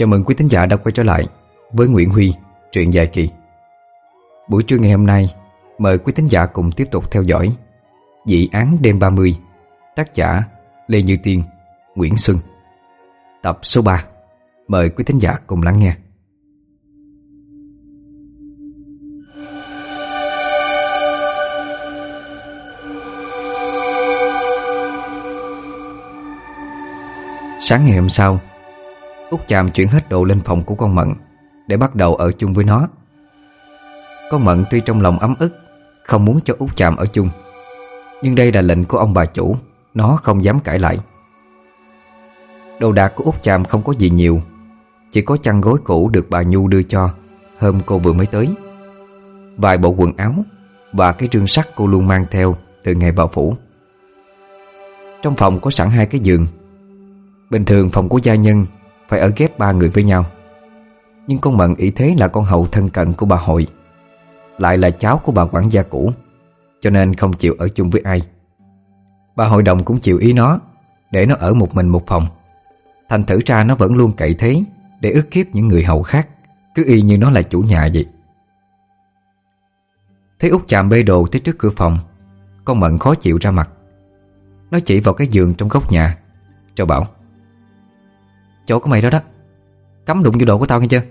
Chào mừng quý thính giả đã quay trở lại với Nguyễn Huy, truyện dài kỳ. Buổi trưa ngày hôm nay, mời quý thính giả cùng tiếp tục theo dõi Dị án đêm 30, tác giả Lê Như Tiên, Nguyễn Xuân. Tập số 3. Mời quý thính giả cùng lắng nghe. Sáng ngày hôm sau Út chàm chuyển hết đồ lên phòng của con Mận, Để bắt đầu ở chung với nó. Con Mận tuy trong lòng ấm ức, Không muốn cho Út chàm ở chung, Nhưng đây là lệnh của ông bà chủ, Nó không dám cãi lại. Đồ đạc của Út chàm không có gì nhiều, Chỉ có chăn gối cũ được bà Nhu đưa cho Hôm cô vừa mới tới. Vài bộ quần áo Và cái rương sắt cô luôn mang theo Từ ngày vào phủ. Trong phòng có sẵn hai cái giường. Bình thường phòng của gia nhân phải ở ghép ba người với nhau. Nhưng con Mận ý thế là con hậu thân cận của bà hội, Lại là cháu của bà quản gia cũ, Cho nên không chịu ở chung với ai. Bà hội đồng cũng chịu ý nó, Để nó ở một mình một phòng. Thành thử ra nó vẫn luôn cậy thế, Để ức kiếp những người hậu khác, Cứ y như nó là chủ nhà vậy. Thấy út chạm bê đồ tới trước cửa phòng, Con Mận khó chịu ra mặt. Nó chỉ vào cái giường trong góc nhà Cho bảo Chỗ của mày đó đó. Cấm đụng vô đồ của tao nghe chưa?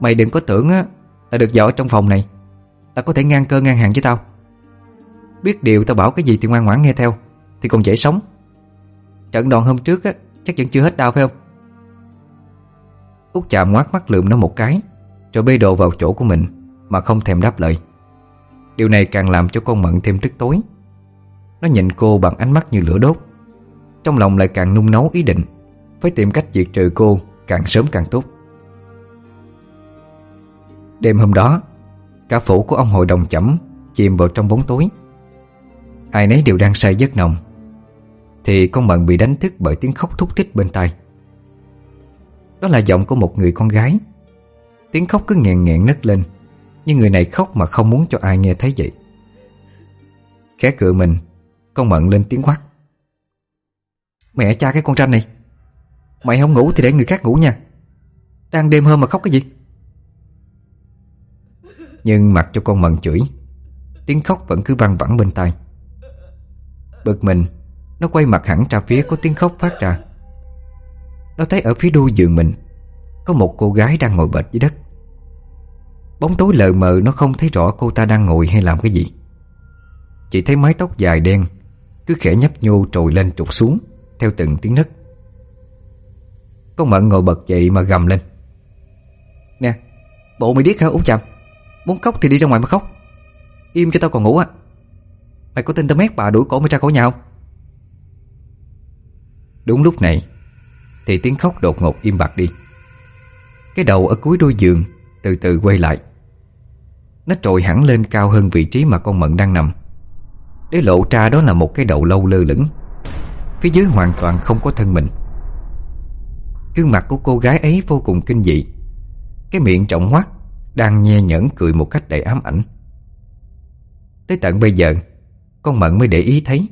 Mày đừng có tưởng á, Là được dạo trong phòng này. Là có thể ngang cơ ngang hàng với tao. Biết điều tao bảo cái gì thì ngoan ngoãn nghe theo, Thì còn dễ sống. Trận đòn hôm trước á, Chắc vẫn chưa hết đau phải không? Út chạm ngoát mắt lượm nó một cái, Rồi bê đồ vào chỗ của mình, Mà không thèm đáp lời. Điều này càng làm cho con Mận thêm tức tối. Nó nhìn cô bằng ánh mắt như lửa đốt. Trong lòng lại càng nung nấu ý định phải tìm cách diệt trừ cô Càng sớm càng tốt. Đêm hôm đó, Cả phủ của ông hội đồng chẩm Chìm vào trong bóng tối. Ai nấy đều đang say giấc nồng, Thì con mận bị đánh thức bởi tiếng khóc thúc thích bên tai. Đó là giọng của một người con gái. Tiếng khóc cứ nghẹn nghẹn nấc lên, Nhưng người này khóc mà không muốn cho ai nghe thấy vậy. Khẽ cựa mình, Con mận lên tiếng quát. Mẹ cha cái con tranh này Mày không ngủ thì để người khác ngủ nha. Đang đêm hôm mà khóc cái gì? Nhưng mặc cho con mận chửi, Tiếng khóc vẫn cứ văng vẳng bên tai. Bực mình, Nó quay mặt hẳn ra phía có tiếng khóc phát ra. Nó thấy ở phía đuôi giường mình, Có một cô gái đang ngồi bệt dưới đất. Bóng tối lờ mờ, nó không thấy rõ cô ta đang ngồi hay làm cái gì. Chỉ thấy mái tóc dài đen, Cứ khẽ nhấp nhô trồi lên trục xuống, Theo từng tiếng nấc con Mận ngồi bật dậy mà gầm lên. Nè, Bộ mày điếc hả, Út Chàm Muốn khóc thì đi ra ngoài mà khóc. Im cho tao còn ngủ á. Mày có tin tao mét bà đuổi cổ mày ra khỏi nhà không? Đúng lúc này, Thì tiếng khóc đột ngột im bặt đi. Cái đầu ở cuối đôi giường Từ từ quay lại. Nó trồi hẳn lên cao hơn vị trí mà con Mận đang nằm. Để lộ ra đó là một cái đầu lâu lơ lửng. Phía dưới hoàn toàn không có thân mình. Gương mặt của cô gái ấy vô cùng kinh dị. Cái miệng trọng hoắt, Đang nhe nhẫn cười một cách đầy ám ảnh. Tới tận bây giờ, Con Mận mới để ý thấy.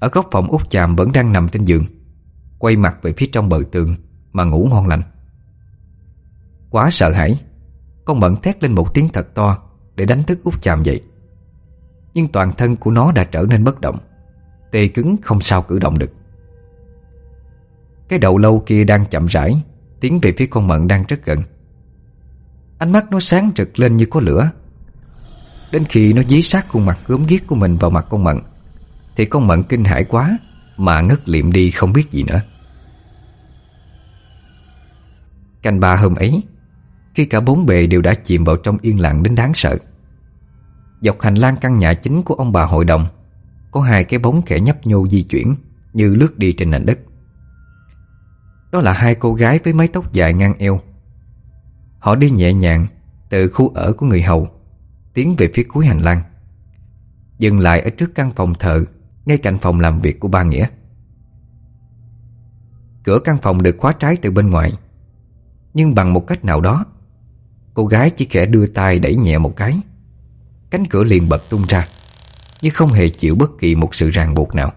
Ở góc phòng út chàm vẫn đang nằm trên giường, Quay mặt về phía trong bờ tường Mà ngủ ngon lành. Quá sợ hãi, Con Mận thét lên một tiếng thật to Để đánh thức út chàm dậy. Nhưng toàn thân của nó đã trở nên bất động, Tê cứng không sao cử động được cái đầu lâu kia đang chậm rãi, Tiến về phía con mận đang rất gần. Ánh mắt nó sáng rực lên như có lửa. Đến khi nó dí sát khuôn mặt gớm ghiếc của mình vào mặt con mận, Thì con mận kinh hãi quá Mà ngất liệm đi không biết gì nữa. Canh ba hôm ấy, Khi cả bốn bề đều đã chìm vào trong yên lặng đến đáng sợ. Dọc hành lang căn nhà chính của ông bà hội đồng, Có hai cái bóng khẽ nhấp nhô di chuyển Như lướt đi trên nền đất đó là hai cô gái với mái tóc dài ngang eo. Họ đi nhẹ nhàng Từ khu ở của người hầu, Tiến về phía cuối hành lang. Dừng lại ở trước căn phòng thợ Ngay cạnh phòng làm việc của ba Nghĩa. Cửa căn phòng được khóa trái từ bên ngoài, Nhưng bằng một cách nào đó, Cô gái chỉ khẽ đưa tay đẩy nhẹ một cái. Cánh cửa liền bật tung ra, Nhưng không hề chịu bất kỳ một sự ràng buộc nào.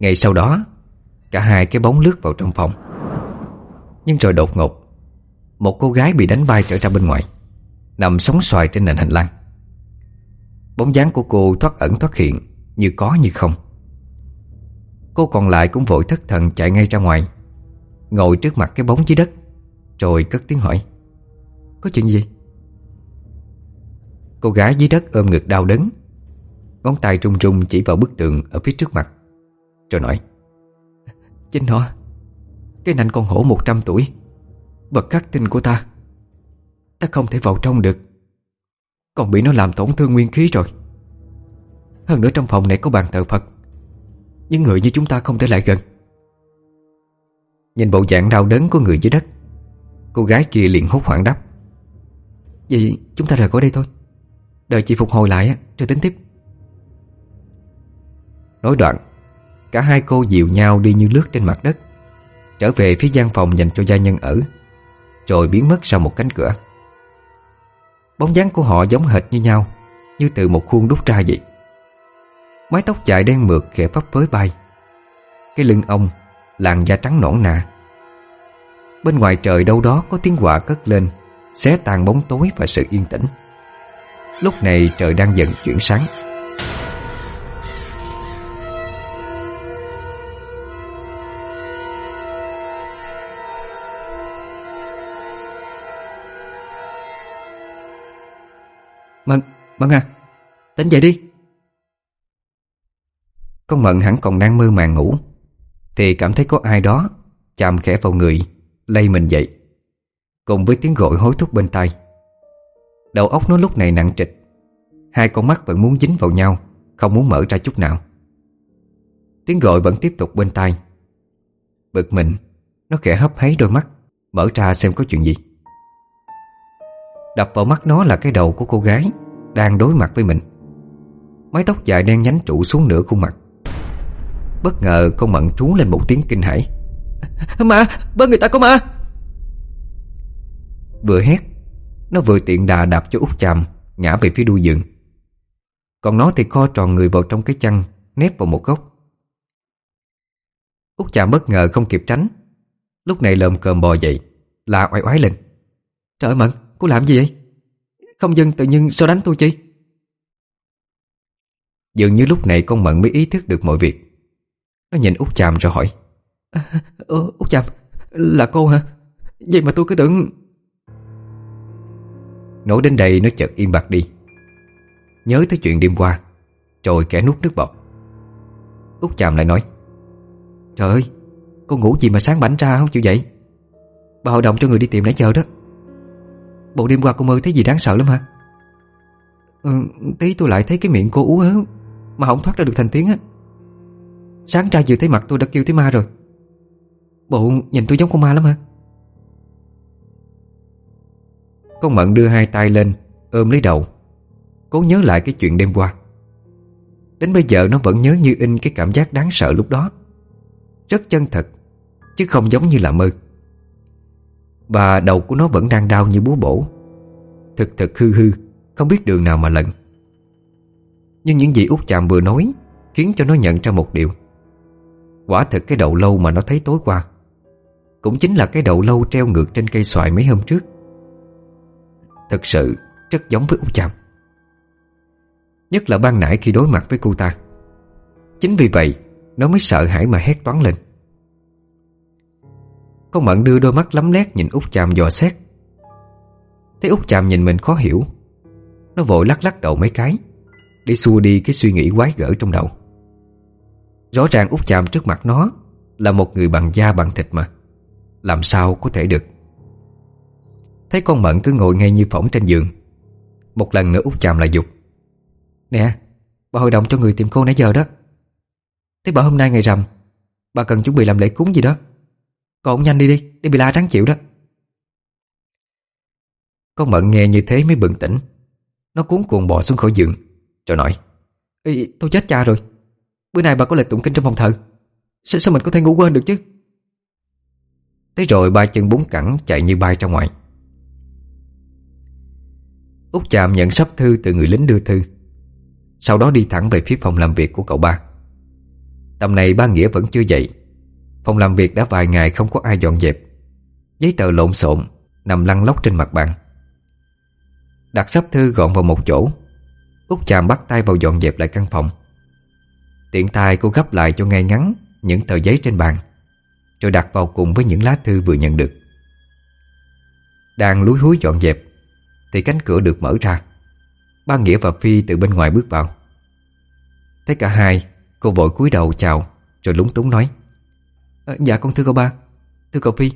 Ngày sau đó Cả hai cái bóng lướt vào trong phòng. Nhưng rồi đột ngột, Một cô gái bị đánh bay trở ra bên ngoài, Nằm sóng xoài trên nền hành lang. Bóng dáng của cô thoát ẩn thoát hiện Như có như không. Cô còn lại cũng vội thất thần chạy ngay ra ngoài, Ngồi trước mặt cái bóng dưới đất, Rồi cất tiếng hỏi, Có chuyện gì? Cô gái dưới đất ôm ngực đau đớn, Ngón tay trung trung chỉ vào bức tượng Ở phía trước mặt, Rồi nói Chính nó Cái nành con hổ 100 tuổi. Vật khắc tinh của ta. Ta không thể vào trong được. Còn bị nó làm tổn thương nguyên khí rồi. Hơn nữa trong phòng này có bàn thờ Phật. Những người như chúng ta không thể lại gần. Nhìn bộ dạng đau đớn của người dưới đất, Cô gái kia liền hốt hoảng đáp. Vậy chúng ta rời khỏi đây thôi. Đợi chị phục hồi lại rồi tính tiếp. Nói đoạn Cả hai cô dịu nhau đi như lướt trên mặt đất, Trở về phía gian phòng dành cho gia nhân ở, Rồi biến mất sau một cánh cửa. Bóng dáng của họ giống hệt như nhau, Như từ một khuôn đúc ra vậy. Mái tóc dài đen mượt khẽ phấp phới bay. Cái lưng ông Làn da trắng nõn nà. Bên ngoài trời đâu đó có tiếng quạ cất lên, Xé tan bóng tối và sự yên tĩnh. Lúc này trời đang dần chuyển sáng. Mận, Mận à Tỉnh dậy đi. Con Mận hẳn còn đang mơ màng ngủ Thì cảm thấy có ai đó Chạm khẽ vào người Lây mình dậy Cùng với tiếng gọi hối thúc bên tai. Đầu óc nó lúc này nặng trịch Hai con mắt vẫn muốn dính vào nhau Không muốn mở ra chút nào. Tiếng gọi vẫn tiếp tục bên tai. Bực mình Nó khẽ hấp háy đôi mắt Mở ra xem có chuyện gì. Đập vào mắt nó là cái đầu của cô gái Đang đối mặt với mình. Mái tóc dài đen nhánh trụ xuống nửa khuôn mặt. Bất ngờ con mận trú lên một tiếng kinh hãi. Ma, bên người ta có ma? Vừa hét Nó vừa tiện đà đạp cho út chàm Ngã về phía đuôi giường. Còn nó thì co tròn người vào trong cái chăn Nép vào một góc. Út chàm bất ngờ không kịp tránh. Lúc này lồm cơm bò dậy Là oai oái lên. Trời ơi Mận, cô làm gì vậy? Không dân tự nhiên sao đánh tôi chi? Dường như lúc này con Mận mới ý thức được mọi việc. Nó nhìn út chàm rồi hỏi. À, Út chàm Là cô hả? Vậy mà tôi cứ tưởng Nổi đến đây nó chợt im bặt đi. Nhớ tới chuyện đêm qua Rồi kẻ nuốt nước bọt. Út chàm lại nói Trời ơi Cô ngủ gì mà sáng bảnh ra không chịu dậy? Bà hội đồng cho người đi tìm nãy giờ đó Bộ đêm qua cô mơ thấy gì đáng sợ lắm hả? Ừ, Tí tôi lại thấy cái miệng cô ú ớ Mà không thoát ra được thành tiếng á. Sáng ra vừa thấy mặt tôi đã kêu thấy ma rồi. Bộ nhìn tôi giống con ma lắm hả? Con Mận đưa hai tay lên Ôm lấy đầu Cố nhớ lại cái chuyện đêm qua. Đến bây giờ nó vẫn nhớ như in Cái cảm giác đáng sợ lúc đó. Rất chân thật Chứ không giống như là mơ. Và đầu của nó vẫn đang đau như búa bổ. Thực thực hư hư Không biết đường nào mà lận. Nhưng những gì út chạm vừa nói Khiến cho nó nhận ra một điều. Quả thật cái đậu lâu mà nó thấy tối qua Cũng chính là cái đậu lâu treo ngược trên cây xoài mấy hôm trước. Thật sự rất giống với Út chạm, Nhất là ban nãy khi đối mặt với cô ta. Chính vì vậy Nó mới sợ hãi mà hét toán lên. Con Mận đưa đôi mắt lắm lét nhìn Út Chàm dò xét. Thấy Út Chàm nhìn mình khó hiểu, Nó vội lắc lắc đầu mấy cái, Để xua đi cái suy nghĩ quái gở trong đầu. Rõ ràng út chàm trước mặt nó Là một người bằng da bằng thịt mà, Làm sao có thể được. Thấy con Mận cứ ngồi ngay như phỏng trên giường, Một lần nữa út chàm lại dục, Nè, Bà hội đồng cho người tìm cô nãy giờ đó. Thế bà hôm nay ngày rằm, Bà cần chuẩn bị làm lễ cúng gì đó? Còn nhanh đi đi Để bị la trắng chịu đó. Con Mận nghe như thế mới bừng tỉnh. Nó cuốn cuồng bò xuống khỏi giường Rồi nói Ê, tôi chết cha rồi. Bữa nay bà có lịch tụng kinh trong phòng thờ. Sao, sao mình có thể ngủ quên được chứ? Thế rồi ba chân bốn cẳng chạy như bay ra ngoài. Út chạm nhận sắp thư từ người lính đưa thư. Sau đó đi thẳng về phía phòng làm việc của cậu ba. Tầm này ba Nghĩa vẫn chưa dậy. Phòng làm việc đã vài ngày không có ai dọn dẹp. Giấy tờ lộn xộn, Nằm lăn lóc trên mặt bàn. Đặt sắp thư gọn vào một chỗ. Út chạm bắt tay vào dọn dẹp lại căn phòng. Tiện tay cô gấp lại cho ngay ngắn Những tờ giấy trên bàn, Rồi đặt vào cùng với những lá thư vừa nhận được. Đang lúi húi dọn dẹp, Thì cánh cửa được mở ra. Ba Nghĩa và Phi từ bên ngoài bước vào. Thấy cả hai, Cô vội cúi đầu chào, Rồi lúng túng nói à, Dạ con thưa cậu ba. Thưa cậu Phi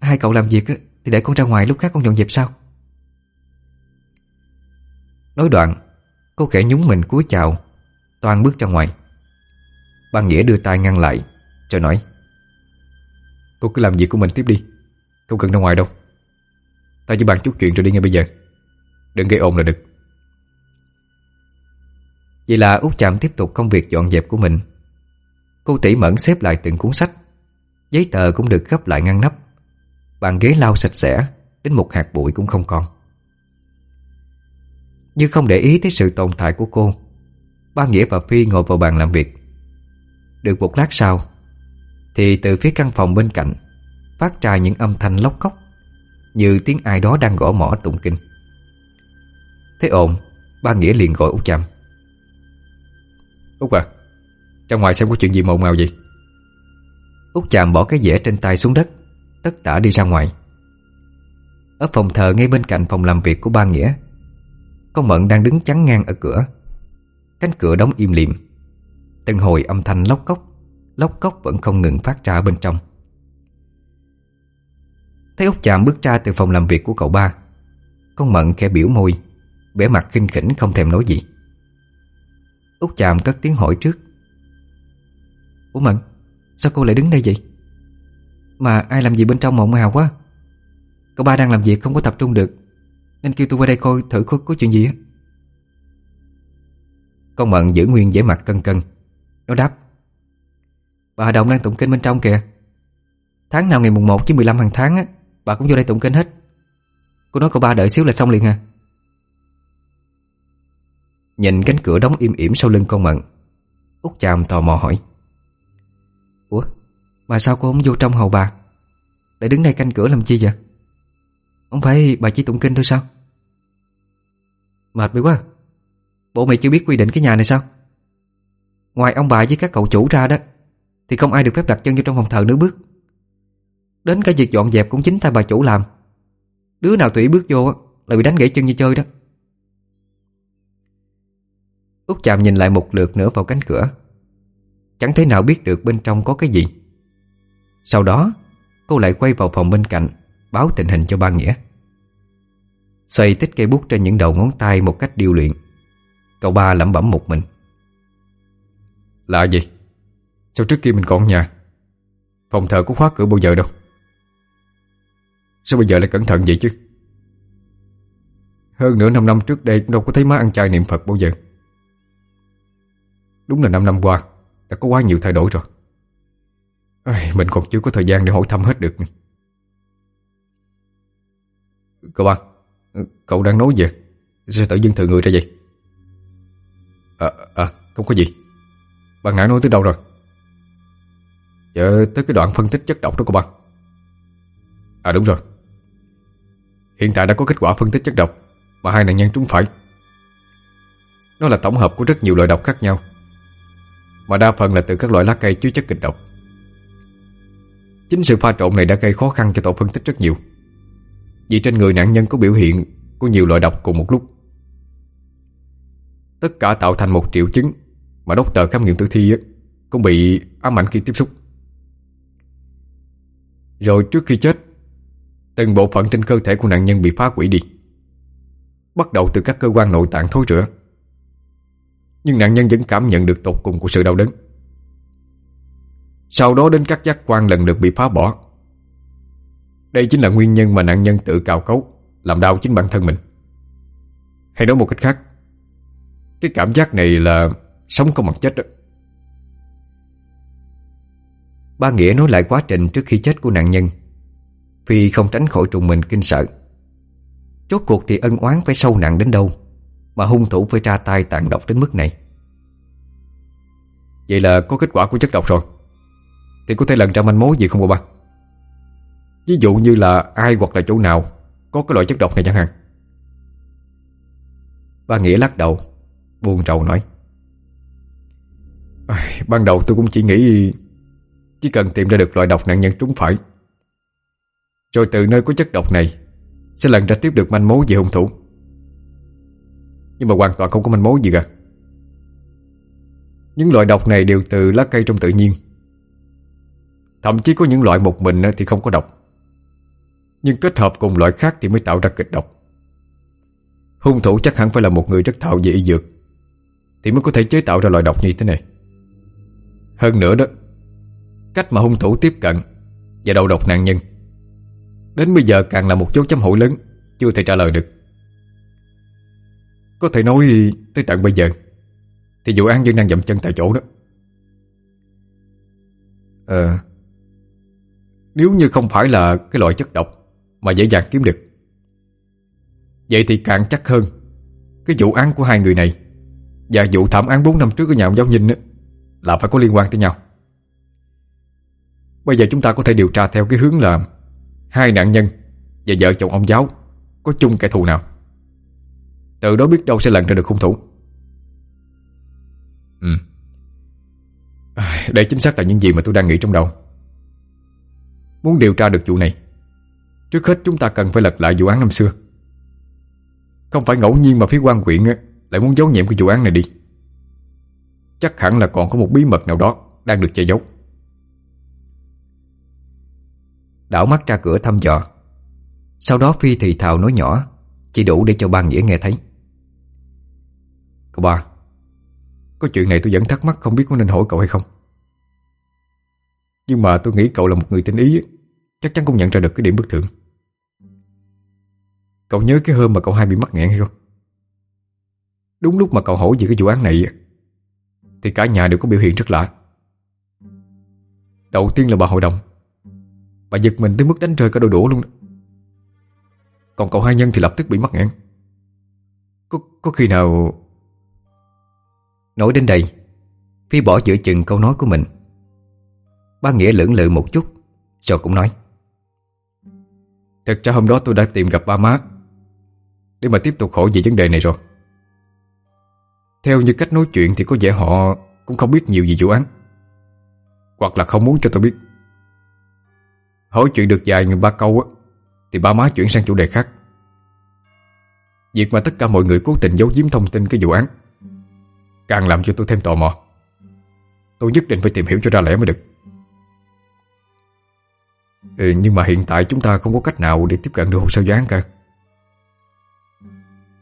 Hai cậu làm việc thì để con ra ngoài lúc khác con dọn dẹp sao? Nói đoạn Cô khẽ nhúng mình cúi chào Toàn bước ra ngoài. Ba Nghĩa đưa tay ngăn lại Rồi nói Cô cứ làm việc của mình tiếp đi Không cần ra ngoài đâu. Ta chỉ bàn chút chuyện rồi đi ngay bây giờ. Đừng gây ồn là được. Vậy là út chạm tiếp tục công việc dọn dẹp của mình. Cô tỉ mẫn xếp lại từng cuốn sách. Giấy tờ cũng được gấp lại ngăn nắp. Bàn ghế lau sạch sẽ, Đến một hạt bụi cũng không còn. Như không để ý tới sự tồn tại của cô, Ba Nghĩa và Phi ngồi vào bàn làm việc. Được một lát sau, Thì từ phía căn phòng bên cạnh, Phát ra những âm thanh lóc cốc, Như tiếng ai đó đang gõ mỏ tụng kinh. Thế ồn, Ba Nghĩa liền gọi Út Chạm Út à ra ngoài xem có chuyện gì mộng màu gì Út Chạm bỏ cái dẻ trên tay xuống đất, Tất tả đi ra ngoài. Ở phòng thờ ngay bên cạnh phòng làm việc của ba Nghĩa Con Mận đang đứng chắn ngang ở cửa. Cánh cửa đóng im lìm. Từng hồi âm thanh lóc cốc Lóc cốc vẫn không ngừng phát ra bên trong. Thấy Út Chạm bước ra từ phòng làm việc của cậu ba, Con Mận khẽ biểu môi, vẻ mặt khinh khỉnh không thèm nói gì. Út Chạm cất tiếng hỏi trước. Ủa Mận Sao cô lại đứng đây vậy? Mà ai làm gì bên trong mộng hào quá? Cậu ba đang làm việc không có tập trung được Nên kêu tôi qua đây coi thử có, có chuyện gì á. Con Mận giữ nguyên vẻ mặt cân cân Nó đáp. Bà Đồng đang tụng kinh bên trong kìa. Tháng nào ngày mùng 1 chứ 15 hàng tháng á Bà cũng vô đây tụng kinh hết. Cô nói cậu ba đợi xíu là xong liền à. Nhìn cánh cửa đóng im ỉm sau lưng con Mận Út chàm tò mò hỏi. Mà sao cô không vô trong hầu bà để đứng đây canh cửa làm chi vậy? Không phải bà chỉ tụng kinh thôi sao? Mệt mày quá. Bộ mày chưa biết quy định cái nhà này sao? Ngoài ông bà với các cậu chủ ra đó, Thì không ai được phép đặt chân vô trong phòng thờ nữa bước. Đến cả việc dọn dẹp cũng chính tay bà chủ làm. Đứa nào tùy bước vô Là bị đánh gãy chân như chơi đó. Út chạm nhìn lại một lượt nữa vào cánh cửa. Chẳng thể nào biết được bên trong có cái gì. Sau đó, Cô lại quay vào phòng bên cạnh, Báo tình hình cho ba Nghĩa. Xoay tích cây bút trên những đầu ngón tay Một cách điều luyện. Cậu ba lẩm bẩm một mình. Lạ gì? Sao trước kia mình còn nhà? Phòng thờ có khóa cửa bao giờ đâu? Sao bây giờ lại cẩn thận vậy chứ? Hơn nửa năm năm trước đây Cũng đâu có thấy má ăn chay niệm Phật bao giờ. Đúng là năm năm qua, Đã có quá nhiều thay đổi rồi. Mình còn chưa có thời gian để hỏi thăm hết được. Cậu ba Cậu đang nói gì? Sao tự dưng thừa người ra vậy? À, à không có gì. Bạn nãy nói tới đâu rồi? Dạ tới cái đoạn phân tích chất độc đó cô ba. À đúng rồi. Hiện tại đã có kết quả phân tích chất độc Mà hai nạn nhân trúng phải. Nó là tổng hợp của rất nhiều loại độc khác nhau mà đa phần là từ các loại lá cây chứa chất kịch độc. Chính sự pha trộn này đã gây khó khăn cho tổ phân tích rất nhiều. Vì trên người nạn nhân có biểu hiện Của nhiều loại độc cùng một lúc. Tất cả tạo thành một triệu chứng Mà đốc tờ khám nghiệm tử thi Cũng bị ám ảnh khi tiếp xúc. Rồi trước khi chết, Từng bộ phận trên cơ thể của nạn nhân bị phá hủy đi. Bắt đầu từ các cơ quan nội tạng thối rữa. Nhưng nạn nhân vẫn cảm nhận được tột cùng của sự đau đớn. Sau đó đến các giác quan lần lượt bị phá bỏ. Đây chính là nguyên nhân mà nạn nhân tự cào cấu, Làm đau chính bản thân mình. Hay nói một cách khác, Cái cảm giác này là Sống không bằng chết đó. Ba Nghĩa nói lại quá trình trước khi chết của nạn nhân. Phi không tránh khỏi trùng mình kinh sợ. Chốt cuộc thì ân oán phải sâu nặng đến đâu mà hung thủ phải tra tay tàn độc đến mức này? Vậy là có kết quả của chất độc rồi. Thì có thể lần ra manh mối gì không cô ba? Ví dụ như là ai hoặc là chỗ nào Có cái loại chất độc này chẳng hạn. Ba Nghĩa lắc đầu, Buồn rầu nói. Ban đầu tôi cũng chỉ nghĩ Chỉ cần tìm ra được loại độc nạn nhân trúng phải. Rồi từ nơi có chất độc này Sẽ lần ra tiếp được manh mối về hung thủ. Nhưng mà hoàn toàn không có manh mối gì cả. Những loại độc này đều từ lá cây trong tự nhiên. Thậm chí có những loại một mình thì không có độc. Nhưng kết hợp cùng loại khác thì mới tạo ra kịch độc. Hung thủ chắc hẳn phải là một người rất thạo về y dược Thì mới có thể chế tạo ra loại độc như thế này. Hơn nữa đó, Cách mà hung thủ tiếp cận Và đầu độc nạn nhân, Đến bây giờ càng là một dấu chấm hỏi lớn, Chưa thể trả lời được. Có thể nói tới tận bây giờ Thì vụ án vẫn đang dậm chân tại chỗ đó. Ờ nếu như không phải là cái loại chất độc Mà dễ dàng kiếm được. Vậy thì càng chắc hơn, Cái vụ án của hai người này Và vụ thảm án 4 năm trước ở nhà ông giáo Vinh Là phải có liên quan tới nhau. Bây giờ chúng ta có thể điều tra theo cái hướng là Hai nạn nhân Và vợ chồng ông giáo Có chung kẻ thù nào. Từ đó biết đâu sẽ lần ra được hung thủ. Ừ. Đây chính xác là những gì mà tôi đang nghĩ trong đầu. Muốn điều tra được vụ này. Trước hết chúng ta cần phải lật lại vụ án năm xưa. Không phải ngẫu nhiên mà phía quan quyện Lại muốn giấu nhiệm cái vụ án này đi. Chắc hẳn là còn có một bí mật nào đó Đang được che giấu. Đảo mắt ra cửa thăm dò. Sau đó Phi thì thào nói nhỏ, Chỉ đủ để cho ba Nghĩa nghe thấy. Cậu ba, Có chuyện này tôi vẫn thắc mắc không biết có nên hỏi cậu hay không. Nhưng mà tôi nghĩ cậu là một người tinh ý Chắc chắn cũng nhận ra được cái điểm bất thường. Cậu nhớ cái hôm mà cậu hai bị mắc nghẹn hay không? Đúng lúc mà cậu hỏi về cái vụ án này Thì cả nhà đều có biểu hiện rất lạ. Đầu tiên là bà hội đồng. Bà giật mình tới mức đánh rơi cả đôi đũa luôn Còn cậu hai nhân thì lập tức bị mắc nghẹn. Có, có khi nào Nói đến đây Phi bỏ giữa chừng câu nói của mình. Ba Nghĩa lưỡng lự một chút Rồi cũng nói. Thật ra hôm đó tôi đã tìm gặp ba má. Để mà tiếp tục hỏi về vấn đề này rồi. Theo như cách nói chuyện Thì có vẻ họ cũng không biết nhiều về vụ án. Hoặc là không muốn cho tôi biết. Hỏi chuyện được dài người ba câu á, Thì ba má chuyển sang chủ đề khác. Việc mà tất cả mọi người cố tình giấu giếm thông tin cái vụ án, Càng làm cho tôi thêm tò mò. Tôi nhất định phải tìm hiểu cho ra lẽ mới được ừ, Nhưng mà hiện tại chúng ta không có cách nào Để tiếp cận được hồ sơ gián cả.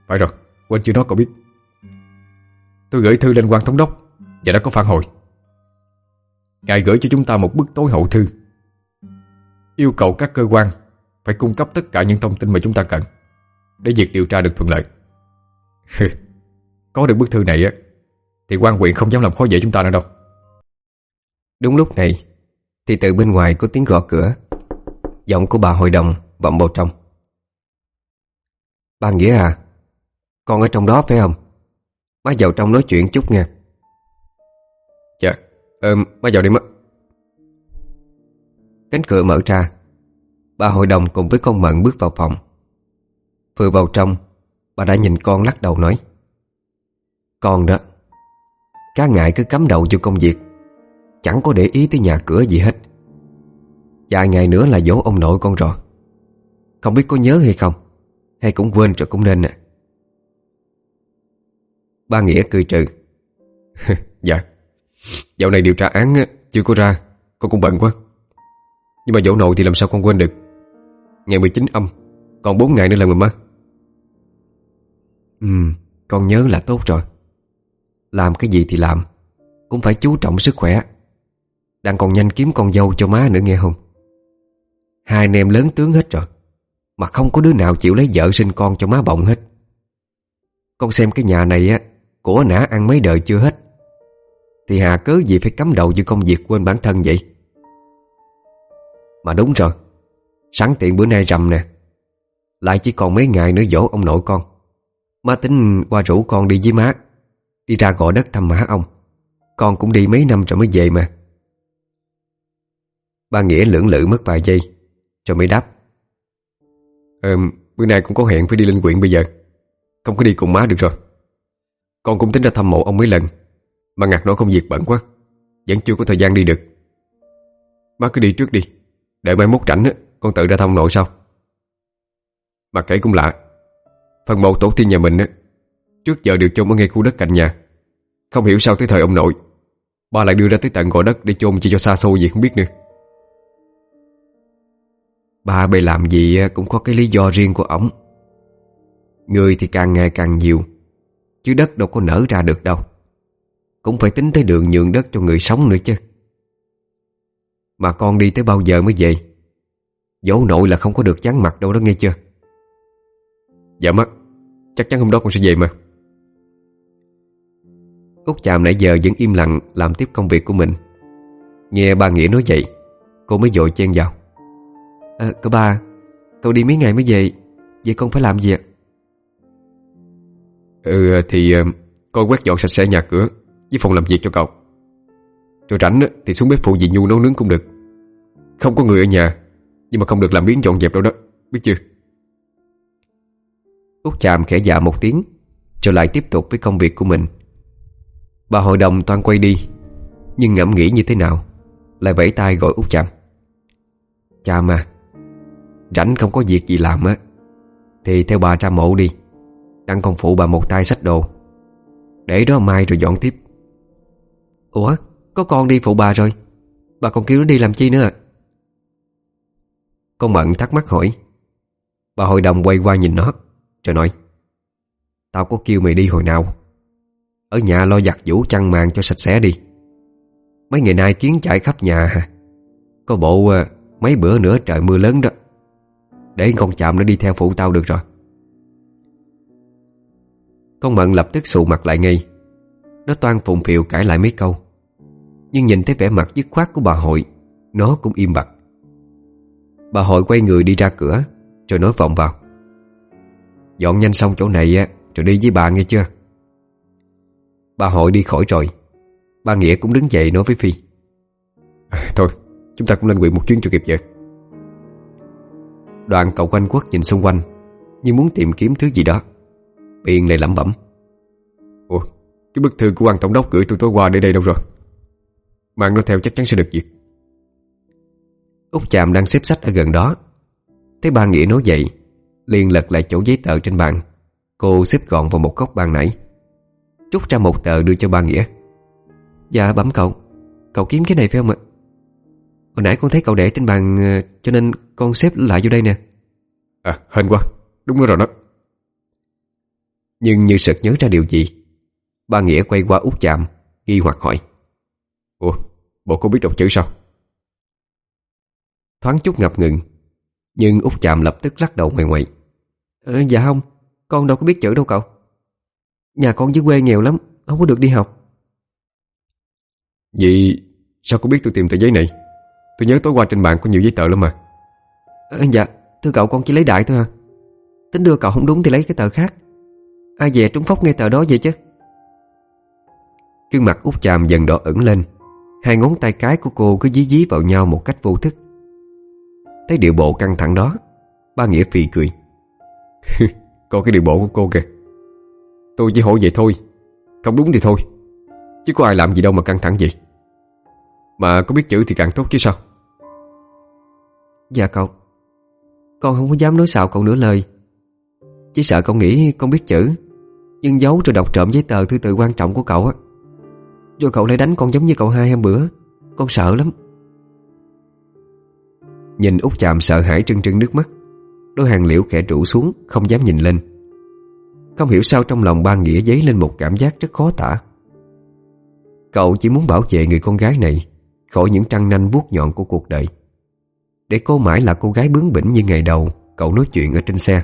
Phải rồi, quên chưa nói cậu biết. Tôi gửi thư lên quan thống đốc Và đã có phản hồi. Ngài gửi cho chúng ta một bức tối hậu thư. Yêu cầu các cơ quan Phải cung cấp tất cả những thông tin mà chúng ta cần Để việc điều tra được thuận lợi. Có được bức thư này á Thì quan huyện không dám làm khó dễ chúng ta nữa đâu. Đúng lúc này Thì từ bên ngoài có tiếng gõ cửa. Giọng của bà hội đồng vọng vào trong. Bà Nghĩa à con ở trong đó phải không? Má vào trong nói chuyện chút nha Dạ Ờ má vào đi má. Cánh cửa mở ra Bà hội đồng cùng với con Mận bước vào phòng. Vừa vào trong, Bà đã nhìn con lắc đầu nói, Con đó, Cá ngại cứ cắm đầu vô công việc, Chẳng có để ý tới nhà cửa gì hết. Vài ngày nữa là dỗ ông nội con rồi. Không biết có nhớ hay không, Hay cũng quên rồi cũng nên nè. Ba Nghĩa cười trừ. Dạ. Dạo này điều tra án chưa có ra, Con cũng bận quá. Nhưng mà dỗ nội thì làm sao con quên được? Ngày 19 âm, Còn 4 ngày nữa là người mất. Ừ Con nhớ là tốt rồi. Làm cái gì thì làm, Cũng phải chú trọng sức khỏe. Đang còn nhanh kiếm con dâu cho má nữa nghe không? Hai anh em lớn tướng hết rồi, Mà không có đứa nào chịu lấy vợ sinh con cho má bọng hết. Con xem cái nhà này á, của nã ăn mấy đời chưa hết. Thì Hà cớ gì phải cắm đầu vô công việc quên bản thân vậy? Mà đúng rồi, Sẵn tiện bữa nay rằm nè. Lại chỉ còn mấy ngày nữa dỗ ông nội con. Má tính qua rủ con đi với má, Đi ra gọi đất thăm má ông. Con cũng đi mấy năm rồi mới về mà. Ba Nghĩa lưỡng lự mất vài giây. Rồi mới đáp. Ờ, bữa nay cũng có hẹn phải đi lên quyện bây giờ. Không có đi cùng má được rồi. Con cũng tính ra thăm mộ ông mấy lần Mà ngặt nói công việc bận quá Vẫn chưa có thời gian đi được. Má cứ đi trước đi để mai mốt rảnh á Con tự ra thăm nội sau. Mà kể cũng lạ Phần mộ tổ tiên nhà mình á Trước giờ được chôn ở ngay khu đất cạnh nhà. Không hiểu sao tới thời ông nội Ba lại đưa ra tới tận gò đất để chôn chỉ cho xa xôi gì không biết nữa. Ba bề làm gì cũng có cái lý do riêng của ổng. Người thì càng ngày càng nhiều, Chứ đất đâu có nở ra được đâu. Cũng phải tính tới đường nhường đất cho người sống nữa chứ. Mà con đi tới bao giờ mới về? Dấu nội là không có được chán mặt đâu đó nghe chưa? Dạ mất, Chắc chắn hôm đó con sẽ về mà. Út chàm nãy giờ vẫn im lặng Làm tiếp công việc của mình. Nghe ba Nghĩa nói vậy, Cô mới dội chen vào à, Cậu ba Cậu đi mấy ngày mới về? Vậy con phải làm gì ạ? Ừ thì ờ, con quét dọn sạch sẽ nhà cửa Với phòng làm việc cho cậu. Rồi rảnh thì xuống bếp phụ dì Nhu nấu nướng cũng được. Không có người ở nhà Nhưng mà không được làm biến dọn dẹp đâu đó Biết chưa? Út chàm khẽ dạ một tiếng Rồi lại tiếp tục với công việc của mình. Bà hội đồng toan quay đi Nhưng ngẫm nghĩ như thế nào Lại vẫy tay gọi út chàm. Chàm à Rảnh không có việc gì làm á, Thì theo bà ra mộ đi. Đăng còn phụ bà một tay sách đồ. Để đó mai rồi dọn tiếp. Ủa, Có con đi phụ bà rồi. Bà còn kêu nó đi làm chi nữa à Con Mận thắc mắc hỏi. Bà hội đồng quay qua nhìn nó, Rồi nói, Tao có kêu mày đi hồi nào. Ở nhà lo giặt vũ chăn màn cho sạch sẽ đi. Mấy ngày nay kiến chạy khắp nhà Có bộ ờ, mấy bữa nữa trời mưa lớn đó. Để con chạm nó đi theo phụ tao được rồi. Con Mận lập tức sụ mặt lại ngay. Nó toan phụng phiệu cãi lại mấy câu. Nhưng nhìn thấy vẻ mặt dứt khoát của bà hội Nó cũng im bặt. Bà hội quay người đi ra cửa Rồi nói vọng vào. Dọn nhanh xong chỗ này á Rồi đi với bà nghe chưa? Bà hội đi khỏi rồi. Ba Nghĩa cũng đứng dậy nói với Phi. À, Thôi chúng ta cũng lên quyện một chuyến cho kịp vậy Đoàn cậu quanh quất nhìn xung quanh, Như muốn tìm kiếm thứ gì đó. Biên lại lẩm bẩm. Ủa, cái bức thư của quan tổng đốc gửi tôi tối qua để đây đâu rồi? Mang nó theo chắc chắn sẽ được việc Út chàm đang xếp sách ở gần đó. Thấy ba Nghĩa nói vậy, liền lật lại chỗ giấy tờ trên bàn. Cô xếp gọn vào một góc bàn nãy Rút ra một tờ đưa cho ba Nghĩa. Dạ bấm cậu Cậu kiếm cái này phải không ạ? Hồi nãy con thấy cậu để trên bàn ờ, Cho nên con xếp lại vô đây nè. À hên quá Đúng rồi đó. Nhưng như sực nhớ ra điều gì Ba Nghĩa quay qua út chạm Nghi hoặc hỏi. Ủa bộ cô biết đọc chữ sao? Thoáng chút ngập ngừng Nhưng út chạm lập tức lắc đầu ngoài ngoài. Ờ, Dạ không Con đâu có biết chữ đâu cậu. Nhà con dưới quê nghèo lắm Không có được đi học. Vậy sao cô biết tôi tìm tờ giấy này Tôi nhớ tối qua trên bàn có nhiều giấy tờ lắm mà. À, Dạ Thưa cậu con chỉ lấy đại thôi à. Tính đưa cậu không đúng thì lấy cái tờ khác. Ai về trúng phóc nghe tờ đó vậy chứ? Gương mặt út chàm dần đỏ ửng lên. Hai ngón tay cái của cô cứ dí dí vào nhau một cách vô thức. Thấy điệu bộ căng thẳng đó Ba Nghĩa phì cười. cười. Có cái điệu bộ của cô kìa. Tôi chỉ hỏi vậy thôi. Không đúng thì thôi. Chứ có ai làm gì đâu mà căng thẳng vậy. Mà có biết chữ thì càng tốt chứ sao Dạ cậu. Con không có dám nói xạo cậu nửa lời. Chỉ sợ cậu nghĩ con biết chữ, Nhưng giấu rồi đọc trộm giấy tờ thư tự quan trọng của cậu á. Rồi cậu lại đánh con giống như cậu hai hôm bữa, Con sợ lắm. Nhìn út chạm sợ hãi trưng trưng nước mắt, Đôi hàng liễu khẽ trụ xuống, Không dám nhìn lên. Không hiểu sao trong lòng ba Nghĩa dấy lên một cảm giác rất khó tả. Cậu chỉ muốn bảo vệ người con gái này Khỏi những trăng nanh vuốt nhọn của cuộc đời. Để cô mãi là cô gái bướng bỉnh như ngày đầu Cậu nói chuyện ở trên xe.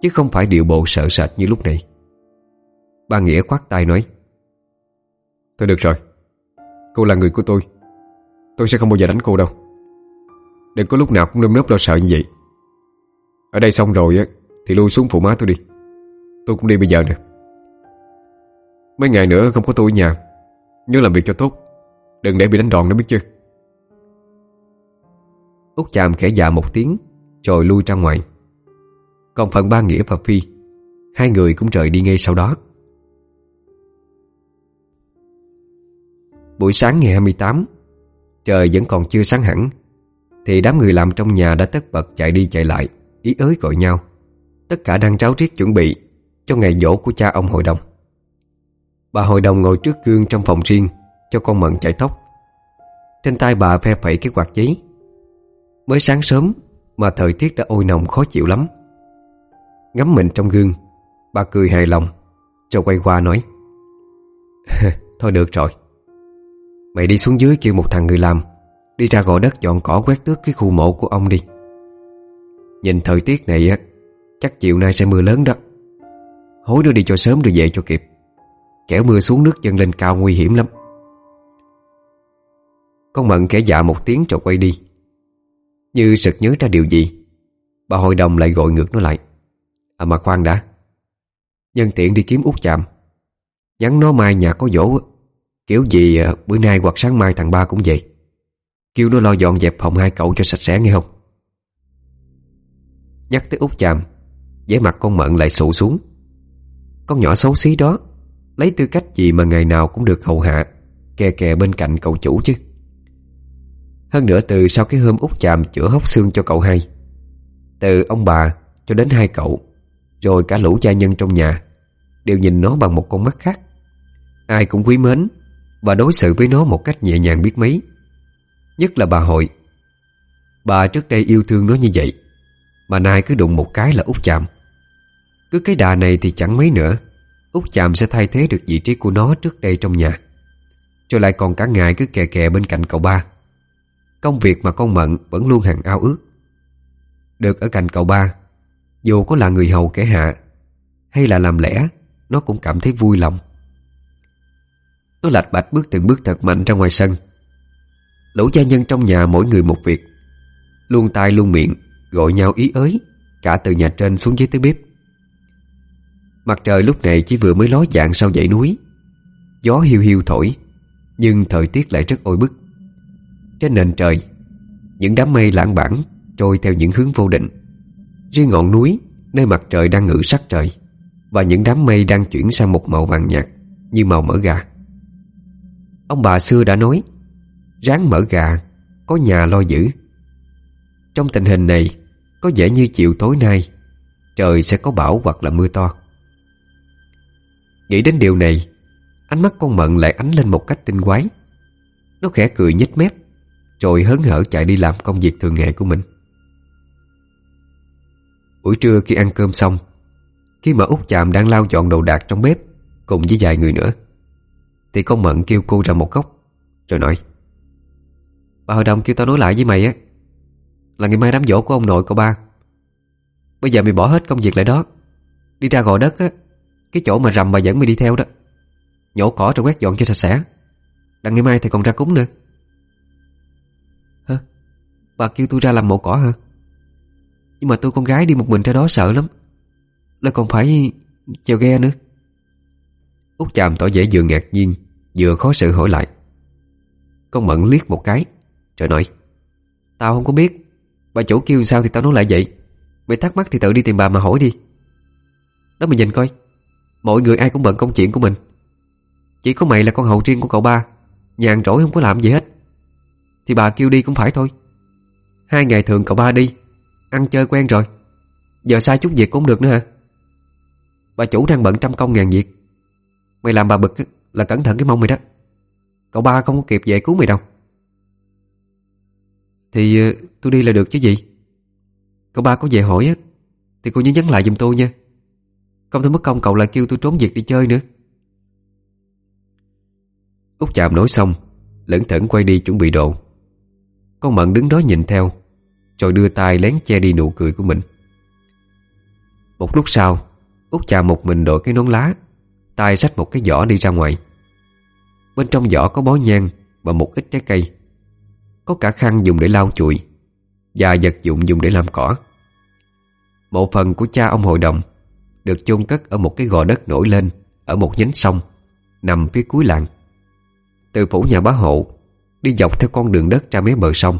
Chứ không phải điệu bộ sợ sệt như lúc này. Ba Nghĩa khoát tay nói, Thôi được rồi. Cô là người của tôi. Tôi sẽ không bao giờ đánh cô đâu. Đừng có lúc nào cũng nơm nớp lo sợ như vậy. Ở đây xong rồi á, Thì lui xuống phụ má tôi đi. Tôi cũng đi bây giờ nè. Mấy ngày nữa không có tôi ở nhà. Nhớ làm việc cho tốt. Đừng để bị đánh đòn nữa biết chưa Út chạm khẽ dạ một tiếng, Rồi lui ra ngoài. Còn phần ba Nghĩa và Phi, Hai người cũng rời đi ngay sau đó. Buổi sáng ngày 28 Trời vẫn còn chưa sáng hẳn, Thì đám người làm trong nhà đã tất bật chạy đi chạy lại, Ý ới gọi nhau. Tất cả đang tráo riết chuẩn bị Cho ngày dỗ của cha ông hội đồng. Bà hội đồng ngồi trước gương trong phòng riêng, Cho con mận chạy tóc. Trên tay bà phe phẩy cái quạt giấy. Mới sáng sớm Mà thời tiết đã ôi nồng khó chịu lắm. Ngắm mình trong gương, Bà cười hài lòng Rồi quay qua nói, Thôi được rồi. Mày đi xuống dưới kêu một thằng người làm, Đi ra gò đất dọn cỏ quét tước cái khu mộ của ông đi. Nhìn thời tiết này á, Chắc chiều nay sẽ mưa lớn đó. Hối nó đi cho sớm rồi về cho kịp. Kẻo mưa xuống nước dâng lên cao nguy hiểm lắm. Con Mận kẻ dạ một tiếng rồi quay đi. Như sực nhớ ra điều gì, Bà hội đồng lại gọi ngược nó lại. À mà khoan đã. Nhân tiện đi kiếm út chạm. Nhắn nó mai nhà có dỗ. Kiểu gì à, bữa nay hoặc sáng mai thằng ba cũng vậy Kêu nó lo dọn dẹp phòng hai cậu cho sạch sẽ nghe không? Nhắc tới út chạm, vẻ mặt con mận lại sụ xuống. Con nhỏ xấu xí đó, Lấy tư cách gì mà ngày nào cũng được hầu hạ, Kè kè bên cạnh cậu chủ chứ? Hơn nữa từ sau cái hôm út chạm chữa hốc xương cho cậu hai. Từ ông bà cho đến hai cậu, Rồi cả lũ gia nhân trong nhà, Đều nhìn nó bằng một con mắt khác. Ai cũng quý mến Và đối xử với nó một cách nhẹ nhàng biết mấy. Nhất là bà hội. Bà trước đây yêu thương nó như vậy, Mà nay cứ đụng một cái là út chạm Cứ cái đà này thì chẳng mấy nữa, út chạm sẽ thay thế được vị trí của nó trước đây trong nhà. Cho lại còn cả ngày cứ kè kè bên cạnh cậu ba. Công việc mà con Mận vẫn luôn hằng ao ước. Được ở cạnh cậu ba, Dù có là người hầu kẻ hạ, Hay là làm lẽ, Nó cũng cảm thấy vui lòng. Nó lạch bạch bước từng bước thật mạnh ra ngoài sân. Lũ gia nhân trong nhà mỗi người một việc. Luôn tai luôn miệng, Gọi nhau ý ới, Cả từ nhà trên xuống dưới tới bếp. Mặt trời lúc này chỉ vừa mới ló dạng sau dãy núi. Gió hiu hiu thổi, Nhưng thời tiết lại rất oi bức. Trên nền trời. Những đám mây lãng bản Trôi theo những hướng vô định. Riêng ngọn núi, Nơi mặt trời đang ngự sắc trời, Và những đám mây đang chuyển sang một màu vàng nhạt Như màu mỡ gà. Ông bà xưa đã nói, Ráng mỡ gà, Có nhà lo giữ. Trong tình hình này, Có vẻ như chiều tối nay, Trời sẽ có bão hoặc là mưa to. Nghĩ đến điều này, Ánh mắt con Mận lại ánh lên một cách tinh quái. Nó khẽ cười nhếch mép. Rồi hớn hở chạy đi làm công việc thường ngày của mình. Buổi trưa khi ăn cơm xong, Khi mà út chạm đang lau dọn đồ đạc trong bếp Cùng với vài người nữa, Thì con Mận kêu cô ra một góc, Rồi nói, Bà hội đồng kêu tao nói lại với mày á, Là ngày mai đám dỗ của ông nội cậu ba. Bây giờ mày bỏ hết công việc lại đó, Đi ra gò đất á, Cái chỗ mà rầm bà dẫn mày đi theo đó. Nhổ cỏ rồi quét dọn cho sạch sẽ Đằng ngày mai thì còn ra cúng nữa. Bà kêu tôi ra làm mộ cỏ hả? Nhưng mà tôi con gái đi một mình ra đó sợ lắm. Lại còn phải chèo ghe nữa. Út chàm tỏ vẻ vừa ngạc nhiên, Vừa khó xử hỏi lại. Con Mận liếc một cái Trời nói, Tao không có biết, Bà chủ kêu sao thì tao nói lại vậy. Mày thắc mắc thì tự đi tìm bà mà hỏi đi. Đó mày nhìn coi, Mọi người ai cũng bận công chuyện của mình. Chỉ có mày là con hậu riêng của cậu ba, Nhàn rỗi không có làm gì hết. Thì bà kêu đi cũng phải thôi. Hai ngày thường cậu ba đi. Ăn chơi quen rồi. Giờ sai chút việc cũng được nữa hả? Bà chủ đang bận trăm công ngàn việc. Mày làm bà bực là cẩn thận cái mông mày đó. Cậu ba không có kịp về cứu mày đâu. Thì ờ, tôi đi là được chứ gì? Cậu ba có về hỏi á, Thì cô nhớ nhắn lại giùm tôi nha. Không tôi mất công cậu lại kêu tôi trốn việc đi chơi nữa. Út chạm nói xong Lẫn thẫn quay đi chuẩn bị đồ. Con Mận đứng đó nhìn theo, Rồi đưa tay lén che đi nụ cười của mình. Một lúc sau, Út chà một mình đội cái nón lá, tay xách một cái giỏ đi ra ngoài. Bên trong giỏ có bó nhang Và một ít trái cây. Có cả khăn dùng để lau chùi Và vật dụng dùng để làm cỏ. Một phần của cha ông hội đồng Được chôn cất ở một cái gò đất nổi lên Ở một nhánh sông Nằm phía cuối làng. Từ phủ nhà bá hộ Đi dọc theo con đường đất ra mé bờ sông.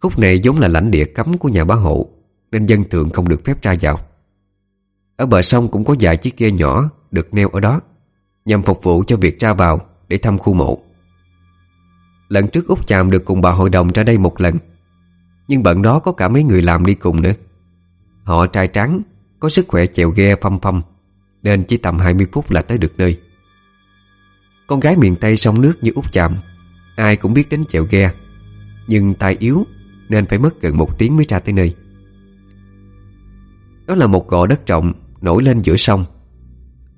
Khúc này vốn là lãnh địa cấm của nhà bá hộ, Nên dân thường không được phép ra vào. Ở bờ sông cũng có vài chiếc ghe nhỏ Được neo ở đó, Nhằm phục vụ cho việc ra vào Để thăm khu mộ. Lần trước Út Chàm được cùng bà hội đồng ra đây một lần, Nhưng bận đó có cả mấy người làm đi cùng nữa. Họ trai trắng Có sức khỏe chèo ghe phăm phăm, Nên chỉ tầm 20 phút là tới được nơi. Con gái miền Tây sông nước như Út Chàm Ai cũng biết đến chèo ghe, Nhưng tay yếu Nên phải mất gần một tiếng mới ra tới nơi. Đó là một gò đất rộng Nổi lên giữa sông.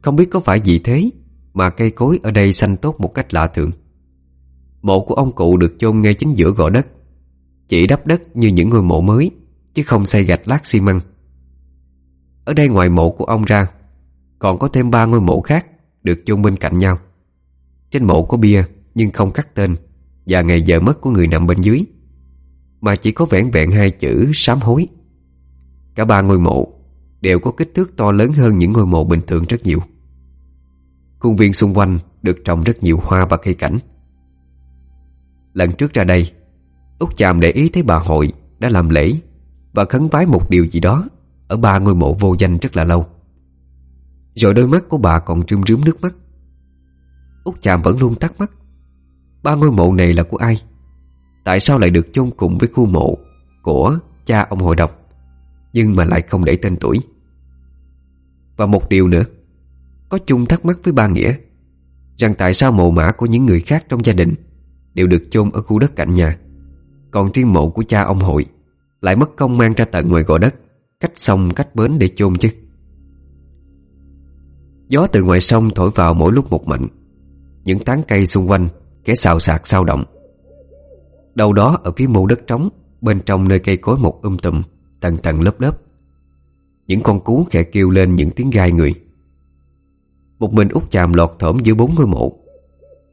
Không biết có phải gì thế Mà cây cối ở đây xanh tốt một cách lạ thường. Mộ của ông cụ được chôn ngay chính giữa gò đất, Chỉ đắp đất như những ngôi mộ mới, Chứ không xây gạch lát xi măng. Ở đây ngoài mộ của ông ra, Còn có thêm ba ngôi mộ khác Được chôn bên cạnh nhau. Trên mộ có bia nhưng không khắc tên. Và ngày giờ mất của người nằm bên dưới. Mà chỉ có vẻn vẹn hai chữ sám hối Cả ba ngôi mộ Đều có kích thước to lớn hơn những ngôi mộ bình thường rất nhiều. Khuôn viên xung quanh được trồng rất nhiều hoa và cây cảnh. Lần trước ra đây Út chàm để ý thấy bà hội đã làm lễ Và khấn vái một điều gì đó Ở ba ngôi mộ vô danh rất là lâu. Rồi đôi mắt của bà còn trươm rướm nước mắt. Út chàm vẫn luôn thắc mắc Ba ngôi mộ này là của ai? Tại sao lại được chôn cùng với khu mộ Của cha ông hội đồng Nhưng mà lại không để tên tuổi? Và một điều nữa, Có chung thắc mắc với ba Nghĩa Rằng tại sao mộ mã của những người khác trong gia đình Đều được chôn ở khu đất cạnh nhà, Còn riêng mộ của cha ông hội Lại mất công mang ra tận ngoài gò đất, Cách sông, cách bến để chôn chứ? Gió từ ngoài sông thổi vào mỗi lúc một mạnh, Những tán cây xung quanh Kẻ xào xạc sao động. Đâu đó ở phía mô đất trống, Bên trong nơi cây cối một um tùm, Tầng tầng lớp lớp. Những con cú khẽ kêu lên những tiếng gai người. Một mình út chàm lọt thỏm giữa bốn ngôi mộ.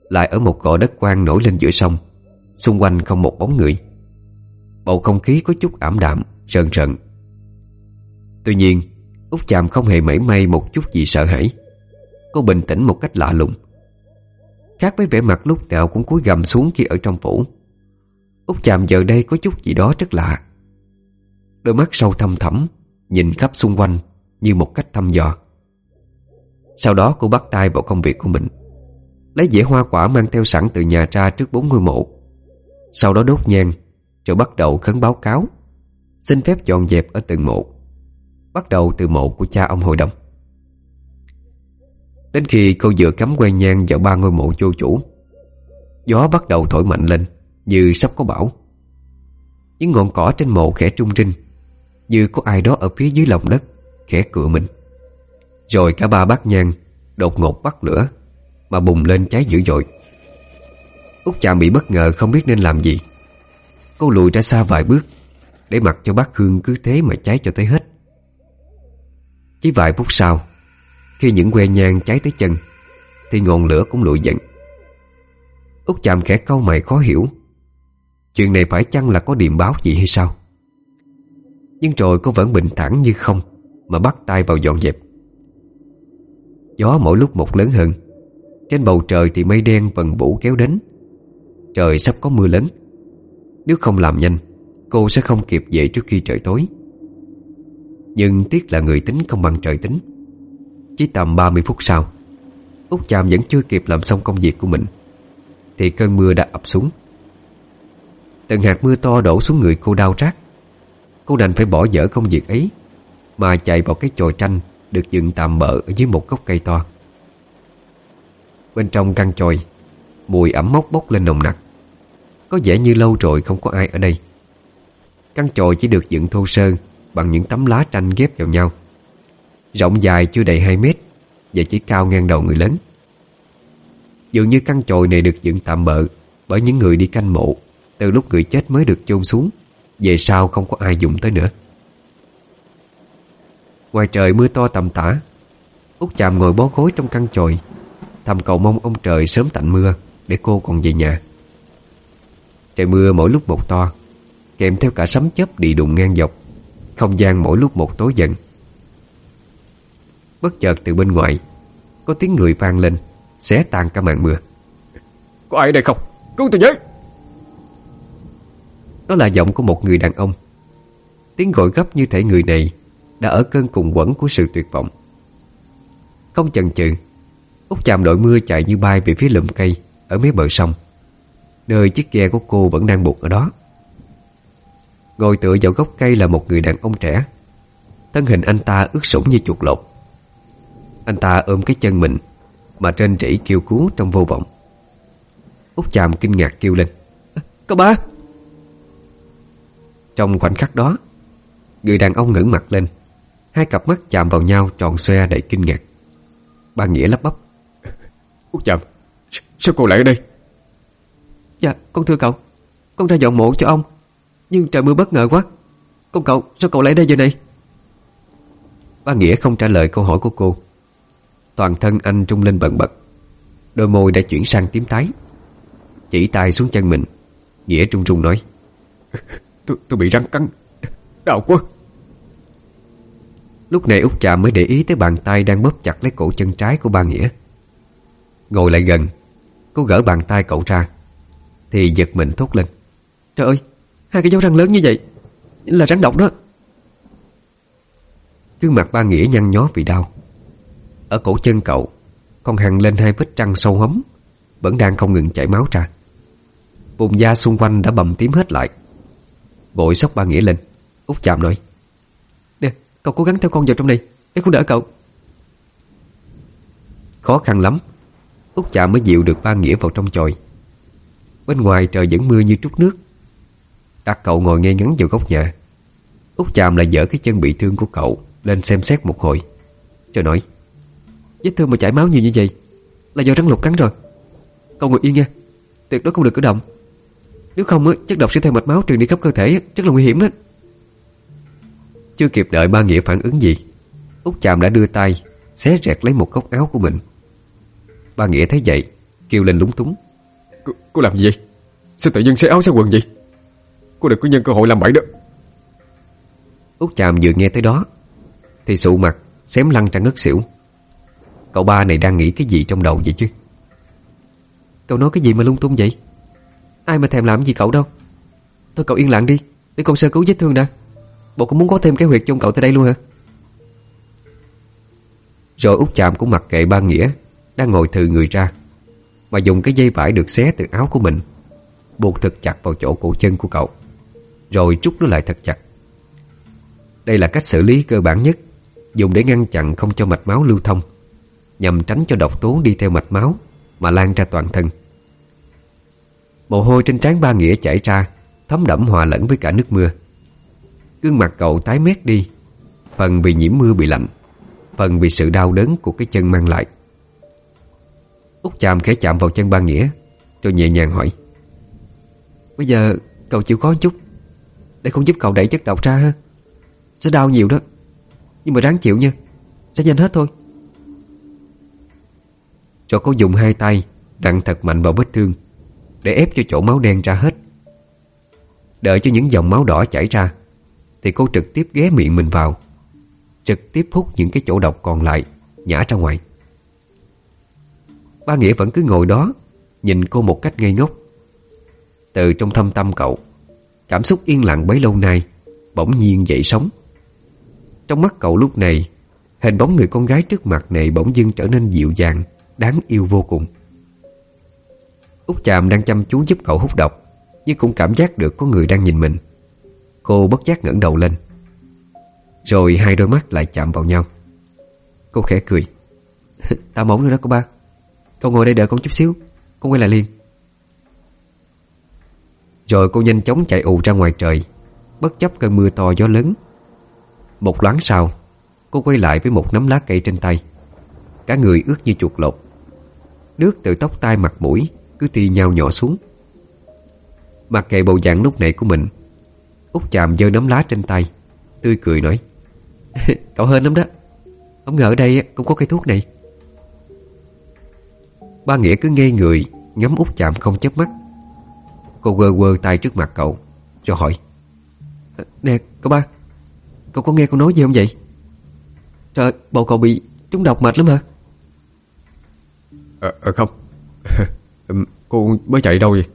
Lại ở một gò đất quang nổi lên giữa sông, Xung quanh không một bóng người. Bầu không khí có chút ảm đạm Rần rần Tuy nhiên, Út chàm không hề mảy may một chút gì sợ hãi. Cô bình tĩnh một cách lạ lùng. Khác với vẻ mặt lúc nào cũng cúi gầm xuống khi ở trong phủ. Út chàm giờ đây có chút gì đó rất lạ. Đôi mắt sâu thâm thẳm, Nhìn khắp xung quanh Như một cách thăm dò. Sau đó cô bắt tay vào công việc của mình. Lấy dĩa hoa quả mang theo sẵn từ nhà ra trước bốn ngôi mộ. Sau đó đốt nhang, Rồi bắt đầu khấn báo cáo. Xin phép dọn dẹp ở từng mộ. Bắt đầu từ mộ của cha ông hội đồng. Đến khi cô vừa cắm que nhang vào ba ngôi mộ vô chủ, Gió bắt đầu thổi mạnh lên Như sắp có bão. Những ngọn cỏ trên mộ khẽ trung trinh, Như có ai đó ở phía dưới lòng đất, Khẽ cựa mình. Rồi cả ba bát nhang Đột ngột bắt lửa Mà bùng lên cháy dữ dội. Út chạm bị bất ngờ không biết nên làm gì. Cô lùi ra xa vài bước Để mặc cho bát hương cứ thế mà cháy cho tới hết. Chỉ vài phút sau khi những que nhang cháy tới chân, Thì ngọn lửa cũng lụi dần. Út chạm khẽ câu mày khó hiểu. Chuyện này phải chăng là có điềm báo gì hay sao? Nhưng rồi cô vẫn bình thản như không, Mà bắt tay vào dọn dẹp. Gió mỗi lúc một lớn hơn. Trên bầu trời thì mây đen vần vũ kéo đến. Trời sắp có mưa lớn. Nếu không làm nhanh, Cô sẽ không kịp về trước khi trời tối. Nhưng tiếc là người tính không bằng trời tính chỉ tầm 30 phút sau Út chàm vẫn chưa kịp làm xong công việc của mình, Thì cơn mưa đã ập xuống. Từng hạt mưa to đổ xuống người cô đau rát. Cô đành phải bỏ dở công việc ấy, Mà chạy vào cái chòi tranh Được dựng tạm bỡ ở dưới một gốc cây to. Bên trong căn chòi, Mùi ẩm mốc bốc lên nồng nặc. Có vẻ như lâu rồi không có ai ở đây. Căn chòi chỉ được dựng thô sơ Bằng những tấm lá tranh ghép vào nhau. Rộng dài chưa đầy 2 mét Và chỉ cao ngang đầu người lớn. Dường như căn chòi này được dựng tạm bợ Bởi những người đi canh mộ Từ lúc người chết mới được chôn xuống, Về sau không có ai dùng tới nữa. Ngoài trời mưa to tầm tã, Út chàm ngồi bó gối trong căn chòi, Thầm cầu mong ông trời sớm tạnh mưa Để cô còn về nhà. Trời mưa mỗi lúc một to, Kèm theo cả sấm chớp đi đụng ngang dọc, Không gian mỗi lúc một tối dần. Bất chợt từ bên ngoài. Có tiếng người vang lên Xé tan cả màn mưa. Có ai đây không? Cứu tôi với! Đó là giọng của một người đàn ông. Tiếng gọi gấp như thể người này Đã ở cơn cùng quẩn của sự tuyệt vọng. Không chần chừ Út chạm đội mưa chạy như bay về phía lùm cây Ở mấy bờ sông. Nơi chiếc ghe của cô vẫn đang buộc ở đó. Ngồi tựa vào gốc cây là một người đàn ông trẻ. Thân hình anh ta ướt sũng như chuột lột Anh ta ôm cái chân mình Mà trên rỉ kêu cứu trong vô vọng. Út chạm kinh ngạc kêu lên. Có ba. Trong khoảnh khắc đó Người đàn ông ngẩng mặt lên. Hai cặp mắt chạm vào nhau tròn xoe đầy kinh ngạc. Ba Nghĩa lắp bắp. Út chạm Sao cô lại ở đây? Dạ con thưa cậu. Con ra dọn mộ cho ông. Nhưng trời mưa bất ngờ quá. Con cậu sao cậu lại đây giờ này? Ba Nghĩa không trả lời câu hỏi của cô Toàn thân anh trung lên bận bật. Đôi môi đã chuyển sang tím tái. Chỉ tay xuống chân mình Nghĩa trung trung nói Tôi, tôi bị rắn cắn. Đau quá. Lúc này út trà mới để ý tới bàn tay Đang bóp chặt lấy cổ chân trái của ba Nghĩa. Ngồi lại gần Cô gỡ bàn tay cậu ra Thì giật mình thốt lên Trời ơi, hai cái dấu răng lớn như vậy Là rắn độc đó. Gương mặt ba Nghĩa nhăn nhó vì đau. Ở cổ chân cậu. Còn hằn lên hai vết răng sâu hấm Vẫn đang không ngừng chảy máu ra. Vùng da xung quanh đã bầm tím hết lại. Bội sóc ba Nghĩa lên Út chạm nói Nè, cậu cố gắng theo con vào trong này Để con đỡ cậu. Khó khăn lắm Út chạm mới dịu được ba Nghĩa vào trong chòi. Bên ngoài trời vẫn mưa như trút nước. Đặt cậu ngồi ngay ngắn vào góc nhà. Út chạm lại dỡ cái chân bị thương của cậu Lên xem xét một hồi Rồi nói Vết thương mà chảy máu nhiều như vậy Là do rắn lục cắn rồi. Cậu ngồi yên nha Tuyệt đối không được cử động. Nếu không chất độc sẽ theo mạch máu truyền đi khắp cơ thể Rất là nguy hiểm á. Chưa kịp đợi ba Nghĩa phản ứng gì Út chạm đã đưa tay Xé rẹt lấy một góc áo của mình. Ba Nghĩa thấy vậy Kêu lên lúng túng. Cô, cô làm gì vậy? Sao tự nhiên xé áo xé quần vậy? Cô đừng có nhân cơ hội làm bậy đó. Út chạm vừa nghe tới đó Thì sụ mặt Xém lăn ra ngất xỉu Cậu ba này đang nghĩ cái gì trong đầu vậy chứ? Cậu nói cái gì mà lung tung vậy? Ai mà thèm làm gì cậu đâu? Thôi cậu yên lặng đi Để con sơ cứu vết thương đã. Bộ cũng muốn có thêm cái huyệt trong cậu tới đây luôn hả? Rồi út chạm cũng mặc kệ ba Nghĩa, Đang ngồi thừ người ra, Mà dùng cái dây vải được xé từ áo của mình, Buộc thật chặt vào chỗ cổ chân của cậu, Rồi trút nó lại thật chặt. Đây là cách xử lý cơ bản nhất, Dùng để ngăn chặn không cho mạch máu lưu thông. Nhằm tránh cho độc tố đi theo mạch máu, Mà lan ra toàn thân. Mồ hôi trên trán ba Nghĩa chảy ra, Thấm đẫm hòa lẫn với cả nước mưa. Gương mặt cậu tái mét đi, Phần vì nhiễm mưa bị lạnh, Phần vì sự đau đớn của cái chân mang lại. Út chạm khẽ chạm vào chân ba Nghĩa, Rồi nhẹ nhàng hỏi, Bây giờ cậu chịu khó chút, Để không giúp cậu đẩy chất độc ra ha? Sẽ đau nhiều đó, Nhưng mà ráng chịu nha, Sẽ nhanh hết thôi. Cho cô dùng hai tay Đặng thật mạnh vào vết thương, Để ép cho chỗ máu đen ra hết. Đợi cho những dòng máu đỏ chảy ra, Thì cô trực tiếp ghé miệng mình vào, Trực tiếp hút những cái chỗ độc còn lại, Nhả ra ngoài. Ba Nghĩa vẫn cứ ngồi đó, Nhìn cô một cách ngây ngốc. Từ trong thâm tâm cậu, Cảm xúc yên lặng bấy lâu nay Bỗng nhiên dậy sống Trong mắt cậu lúc này, Hình bóng người con gái trước mặt này Bỗng dưng trở nên dịu dàng Đáng yêu vô cùng. Út chạm đang chăm chú giúp cậu hút độc, Nhưng cũng cảm giác được có người đang nhìn mình. Cô bất giác ngẩng đầu lên. Rồi hai đôi mắt lại chạm vào nhau. Cô khẽ cười. cười Tao mỏng rồi đó cô ba. Cậu ngồi đây đợi con chút xíu. Con quay lại liền. Rồi cô nhanh chóng chạy ù ra ngoài trời. Bất chấp cơn mưa to gió lớn. Một loáng sau, Cô quay lại với một nắm lá cây trên tay. Cả người ướt như chuột lột. Nước từ tóc tai mặt mũi, Cứ ti nhau nhỏ xuống. Mặc kệ bộ dạng lúc này của mình, Út chạm giơ nắm lá trên tay, Tươi cười nói, Cậu hên lắm đó. Không ngờ ở đây cũng có cây thuốc này. Ba Nghĩa cứ ngây người, Ngắm út chạm không chớp mắt. Cô quơ quơ tay trước mặt cậu, Cho hỏi, Nè cậu ba, Cậu có nghe con nói gì không vậy? Trời, bầu cậu bị trúng độc mệt lắm hả? À, à, không. Cô mới chạy đâu vậy?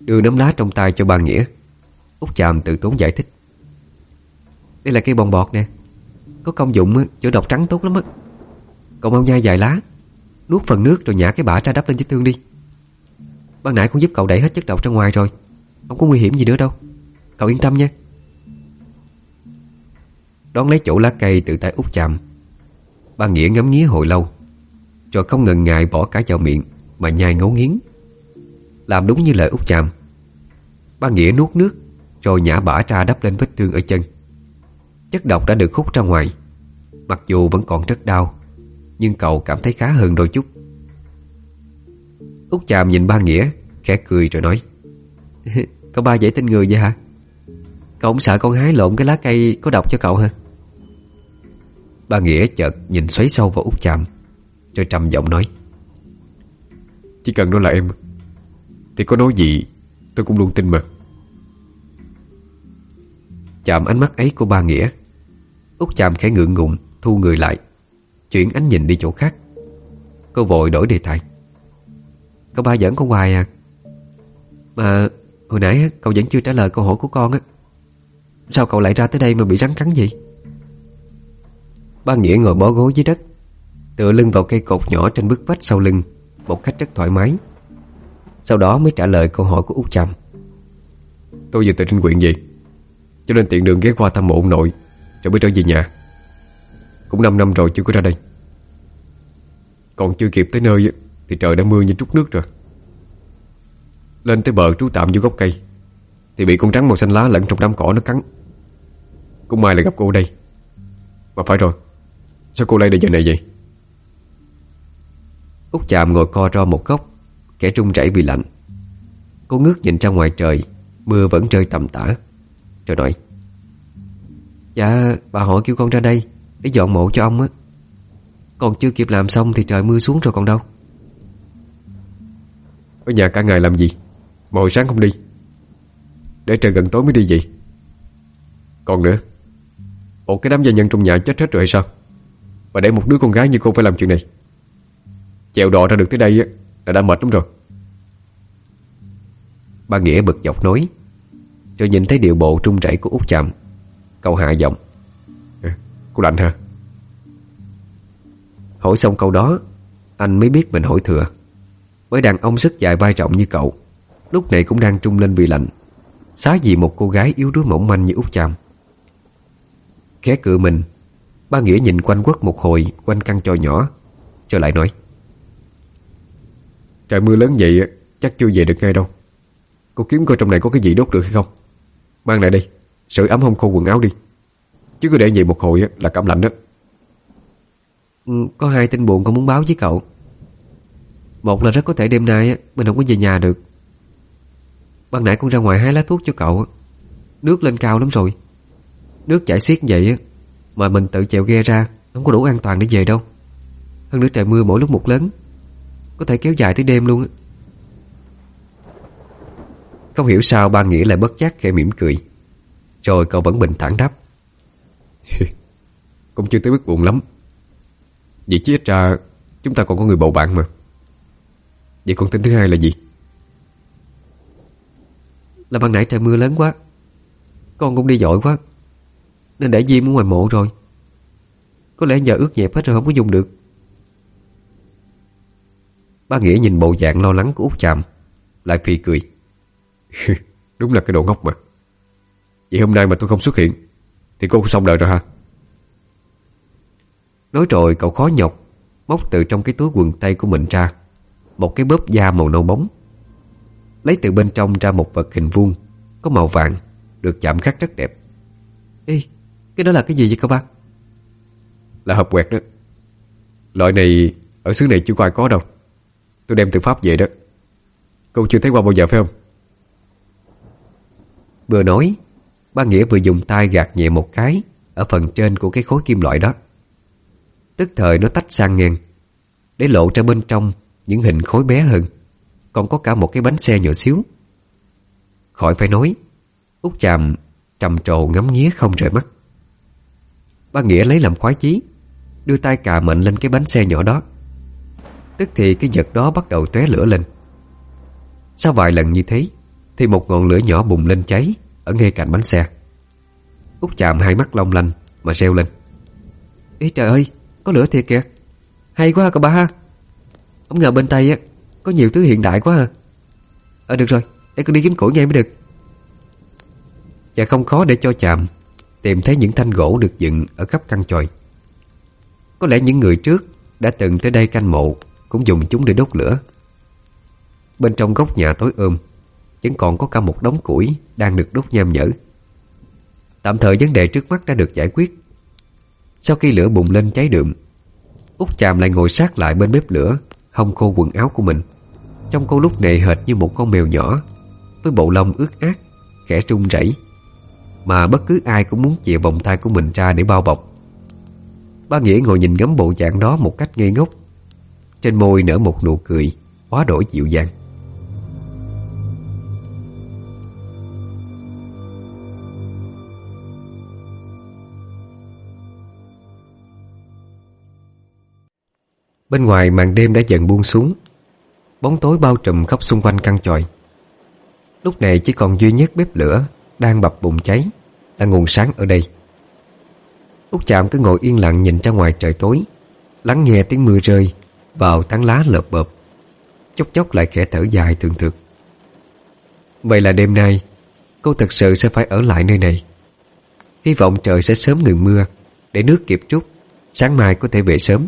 Đưa nắm lá trong tay cho ba Nghĩa. Út chàm tự tốn giải thích. Đây là cây bòn bọt nè. Có công dụng chữa độc trắng tốt lắm á. Cậu mau nhai vài lá. Nuốt phần nước rồi nhả cái bã ra đắp lên vết thương đi. Ban nãy cũng giúp cậu đẩy hết chất độc ra ngoài rồi. Không có nguy hiểm gì nữa đâu. Cậu yên tâm nha. Đón lấy chỗ lá cây từ tay út chạm Ba Nghĩa ngắm nghía hồi lâu. Rồi không ngần ngại bỏ cả vào miệng Mà nhai ngấu nghiến. Làm đúng như lời út chạm Ba Nghĩa nuốt nước, Rồi nhả bả ra đắp lên vết thương ở chân. Chất độc đã được hút ra ngoài. Mặc dù vẫn còn rất đau, Nhưng cậu cảm thấy khá hơn đôi chút. Út chạm nhìn ba Nghĩa, Khẽ cười rồi nói Cậu ba dễ tin người vậy hả? Cậu không sợ con hái lộn cái lá cây có độc cho cậu hả? Ba Nghĩa chợt nhìn xoáy sâu vào út chạm rồi trầm giọng nói, Chỉ cần đó là em, Thì có nói gì tôi cũng luôn tin mà. Chạm ánh mắt ấy của ba Nghĩa, Út chạm khẽ ngượng ngùng, Thu người lại, Chuyển ánh nhìn đi chỗ khác. Cô vội đổi đề tài Cậu ba giỡn con hoài à. Mà hồi nãy cậu vẫn chưa trả lời câu hỏi của con á. Sao cậu lại ra tới đây mà bị rắn cắn gì Ba Nghĩa ngồi bó gối dưới đất Tựa lưng vào cây cột nhỏ trên bức vách sau lưng, Một cách rất thoải mái. Sau đó mới trả lời câu hỏi của Út Trầm. Tôi vừa từ trên quyện gì Cho nên tiện đường ghé qua thăm mộ ông nội, Rồi mới trở về nhà. Cũng 5 năm rồi chưa có ra đây. Còn chưa kịp tới nơi Thì trời đã mưa như trút nước rồi. Lên tới bờ trú tạm dưới gốc cây, Thì bị con trắng màu xanh lá lẫn trong đám cỏ nó cắn. Cũng may là gặp cô đây. Mà phải rồi, Sao cô đây để giờ này vậy? Út chạm ngồi co ro một góc, Kẻ trung chảy vì lạnh. Cô ngước nhìn ra ngoài trời, Mưa vẫn rơi tầm tã. Rồi nói Dạ bà hỏi kêu con ra đây, Để dọn mộ cho ông á. Còn chưa kịp làm xong thì trời mưa xuống rồi còn đâu. Ở nhà cả ngày làm gì? Mà hồi sáng không đi. Để trời gần tối mới đi vậy. Còn nữa Một cái đám gia nhân trong nhà chết hết rồi hay sao? Và để một đứa con gái như cô phải làm chuyện này. Chèo đò ra được tới đây Là đã mệt lắm rồi. Ba Nghĩa bực dọc nói Rồi nhìn thấy điệu bộ trung chảy của út chạm Cậu hạ giọng à, Cô lạnh hả? Hỏi xong câu đó Anh mới biết mình hỏi thừa Với đàn ông sức dài vai trọng như cậu Lúc này cũng đang trung lên vì lạnh Xá gì một cô gái yếu đuối mỏng manh như út chạm Khé cự mình Ba Nghĩa nhìn quanh quất một hồi Quanh căn trò nhỏ Rồi lại nói Trời mưa lớn vậy Chắc chưa về được ngay đâu. Cô kiếm coi trong này có cái gì đốt được hay không. Mang lại đây Sưởi ấm không khô quần áo đi. Chứ cứ để vậy một hồi là cảm lạnh đó. Ừ, Có hai tin buồn con muốn báo với cậu. Một là rất có thể đêm nay Mình không có về nhà được. Ban nãy con ra ngoài hái lá thuốc cho cậu Nước lên cao lắm rồi. Nước chảy xiết vậy Mà mình tự chèo ghe ra Không có đủ an toàn để về đâu. Hơn nữa trời mưa mỗi lúc một lớn. Có thể kéo dài tới đêm luôn á. Không hiểu sao ba Nghĩa lại bất giác khẽ mỉm cười. Rồi cậu vẫn bình thản đáp. Cũng chưa tới mức buồn lắm. Vậy chứ ít ra Chúng ta còn có người bầu bạn mà. Vậy còn tin thứ hai là gì? Là ban nãy trời mưa lớn quá. Con cũng đi dội quá. Nên để Diêm ở ngoài mộ rồi. Có lẽ giờ ướt nhẹp hết rồi không có dùng được. Ba Nghĩa nhìn bộ dạng lo lắng của út Chàm Lại phì cười. cười Đúng là cái đồ ngốc mà. Vậy hôm nay mà tôi không xuất hiện Thì cô xong đời rồi ha Nói rồi cậu khó nhọc Móc từ trong cái túi quần tay của mình ra Một cái bóp da màu nâu bóng. Lấy từ bên trong ra một vật hình vuông Có màu vàng Được chạm khắc rất đẹp. Ê, cái đó là cái gì vậy các bác? Là hộp quẹt đó. Loại này ở xứ này chưa có ai có đâu Tôi đem từ Pháp về đó. Cô chưa thấy qua bao giờ, phải không? Vừa nói, Ba Nghĩa vừa dùng tay gạt nhẹ một cái Ở phần trên của cái khối kim loại đó. Tức thời nó tách sang ngang, Để lộ ra bên trong Những hình khối bé hơn. Còn có cả một cái bánh xe nhỏ xíu. Khỏi phải nói, Út chàm trầm trồ ngắm nghía không rời mắt. Ba Nghĩa lấy làm khoái chí, Đưa tay cà mạnh lên cái bánh xe nhỏ đó. Tức thì cái vật đó bắt đầu tóe lửa lên. Sau vài lần như thế, Thì một ngọn lửa nhỏ bùng lên cháy Ở ngay cạnh bánh xe. Út chạm hai mắt long lanh Mà reo lên. Ý trời ơi, có lửa thiệt kìa. Hay quá cậu ba ha. Ông ngờ bên tay á, Có nhiều thứ hiện đại quá ha Ờ được rồi Để con đi kiếm củi ngay mới được. Và không khó để cho chạm Tìm thấy những thanh gỗ được dựng Ở khắp căn tròi Có lẽ những người trước Đã từng tới đây canh mộ cũng dùng chúng để đốt lửa. Bên trong góc nhà tối ôm, Vẫn còn có cả một đống củi Đang được đốt nham nhở. Tạm thời vấn đề trước mắt đã được giải quyết. Sau khi lửa bùng lên cháy đượm, Út chàm lại ngồi sát lại bên bếp lửa Hông khô quần áo của mình. Trong cô lúc này hệt như một con mèo nhỏ, Với bộ lông ướt át, Khẽ trung rẩy, Mà bất cứ ai cũng muốn chìa vòng tay của mình ra để bao bọc. Ba Nghĩa ngồi nhìn ngắm bộ dạng đó một cách ngây ngốc. Trên môi nở một nụ cười Hóa đổi dịu dàng. Bên ngoài màn đêm đã dần buông xuống, Bóng tối bao trùm khắp xung quanh căn tròi Lúc này chỉ còn duy nhất bếp lửa Đang bập bùng cháy, Là nguồn sáng ở đây. Út chạm cứ ngồi yên lặng nhìn ra ngoài trời tối, Lắng nghe tiếng mưa rơi vào tán lá lợp bợp. Chốc chốc lại khẽ thở dài thường thực. Vậy là đêm nay, Cô thật sự sẽ phải ở lại nơi này. Hy vọng trời sẽ sớm ngừng mưa, Để nước kịp trút, Sáng mai có thể về sớm.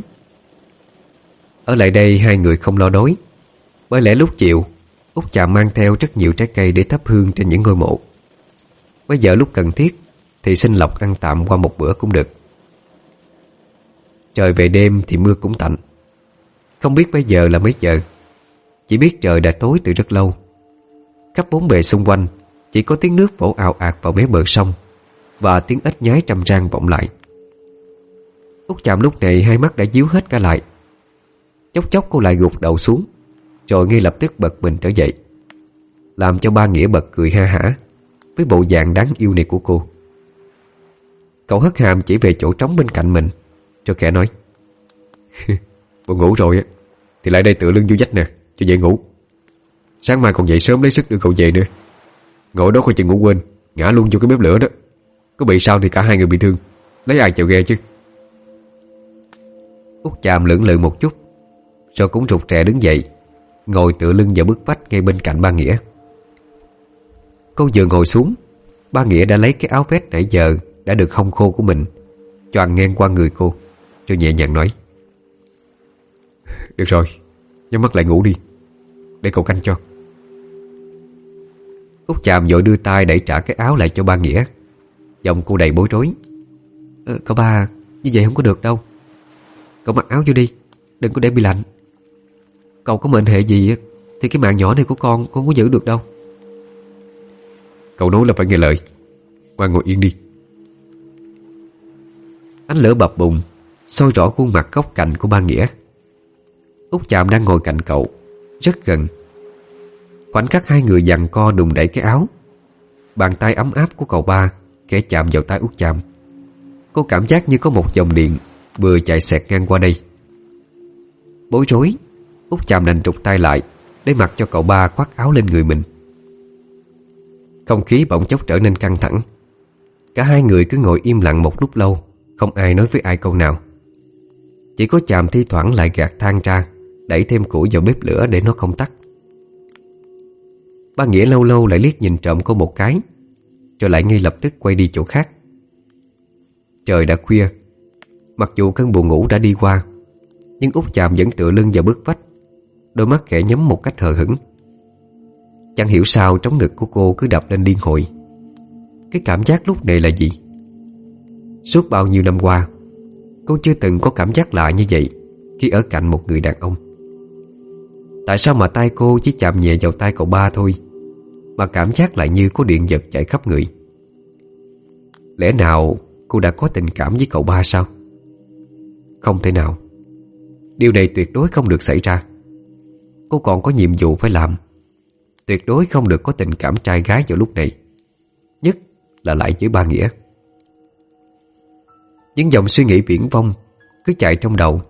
Ở lại đây hai người không lo đói Bởi lẽ lúc chiều, Út chạm mang theo rất nhiều trái cây để thắp hương trên những ngôi mộ. Bây giờ lúc cần thiết, Thì xin lọc ăn tạm qua một bữa cũng được. Trời về đêm thì mưa cũng tạnh. Không biết bây giờ là mấy giờ. Chỉ biết trời đã tối từ rất lâu. Khắp bốn bề xung quanh, Chỉ có tiếng nước vỗ ào ạt vào mé bờ sông Và tiếng ếch nhái trăm rang vọng lại. Út chạm lúc này hai mắt đã díu hết cả lại. Chốc chốc cô lại gục đầu xuống, Rồi ngay lập tức bật mình trở dậy, Làm cho ba Nghĩa bật cười ha hả Với bộ dạng đáng yêu này của cô. Cậu hất hàm chỉ về chỗ trống bên cạnh mình, Cho kẻ nói Buồn ngủ rồi á. Thì lại đây tựa lưng vô vách nè, Cho dễ ngủ. Sáng mai còn dậy sớm lấy sức đưa cậu về nữa. Ngồi đó coi chừng ngủ quên, Ngã luôn vô cái bếp lửa đó. Có bị sao thì cả hai người bị thương. Lấy ai chịu ghe chứ? Út chàm lưỡng lự một chút rồi cũng rụt rè đứng dậy, Ngồi tựa lưng vào bức vách ngay bên cạnh ba Nghĩa. Cô vừa ngồi xuống, Ba Nghĩa đã lấy cái áo vest nãy giờ Đã được không khô của mình, Choàng ngang qua người cô, Cho nhẹ nhàng nói. Được rồi Nhắm mắt lại ngủ đi. Để cậu canh cho. Út chạm vội đưa tay đẩy trả cái áo lại cho ba Nghĩa. Giọng cô đầy bối rối. Ờ, Cậu ba Như vậy không có được đâu. Cậu mặc áo vô đi Đừng có để bị lạnh. Cậu có mệnh hệ gì Thì cái mạng nhỏ này của con Con không có giữ được đâu. Cậu nói là phải nghe lời. Ngoan ngồi yên đi. Ánh lửa bập bùng soi rõ khuôn mặt góc cạnh của ba Nghĩa. Út chạm đang ngồi cạnh cậu, Rất gần. Khoảnh khắc hai người dằn co đùng đẩy cái áo. Bàn tay ấm áp của cậu ba Kẻ chạm vào tay út chạm. Cô cảm giác như có một dòng điện Vừa chạy xẹt ngang qua đây. Bối rối Út chạm đành trục tay lại Để mặc cho cậu ba khoác áo lên người mình. Không khí bỗng chốc trở nên căng thẳng. Cả hai người cứ ngồi im lặng một lúc lâu, Không ai nói với ai câu nào. Chỉ có chạm thi thoảng lại gạt than ra. Đẩy thêm củi vào bếp lửa để nó không tắt. Ba Nghĩa lâu lâu lại liếc nhìn trộm cô một cái, Rồi lại ngay lập tức quay đi chỗ khác. Trời đã khuya, Mặc dù cơn buồn ngủ đã đi qua, Nhưng út chạm vẫn tựa lưng vào bức vách, Đôi mắt khẽ nhắm một cách hờ hững. Chẳng hiểu sao trong ngực của cô cứ đập lên điên hồi. Cái cảm giác lúc này là gì? Suốt bao nhiêu năm qua, Cô chưa từng có cảm giác lạ như vậy Khi ở cạnh một người đàn ông. Tại sao mà tay cô chỉ chạm nhẹ vào tay cậu ba thôi? Mà cảm giác lại như có điện giật chạy khắp người. Lẽ nào cô đã có tình cảm với cậu ba sao? Không thể nào. Điều này tuyệt đối không được xảy ra. Cô còn có nhiệm vụ phải làm. Tuyệt đối không được có tình cảm trai gái vào lúc này. Nhất là lại với ba Nghĩa. Những dòng suy nghĩ viễn vông Cứ chạy trong đầu,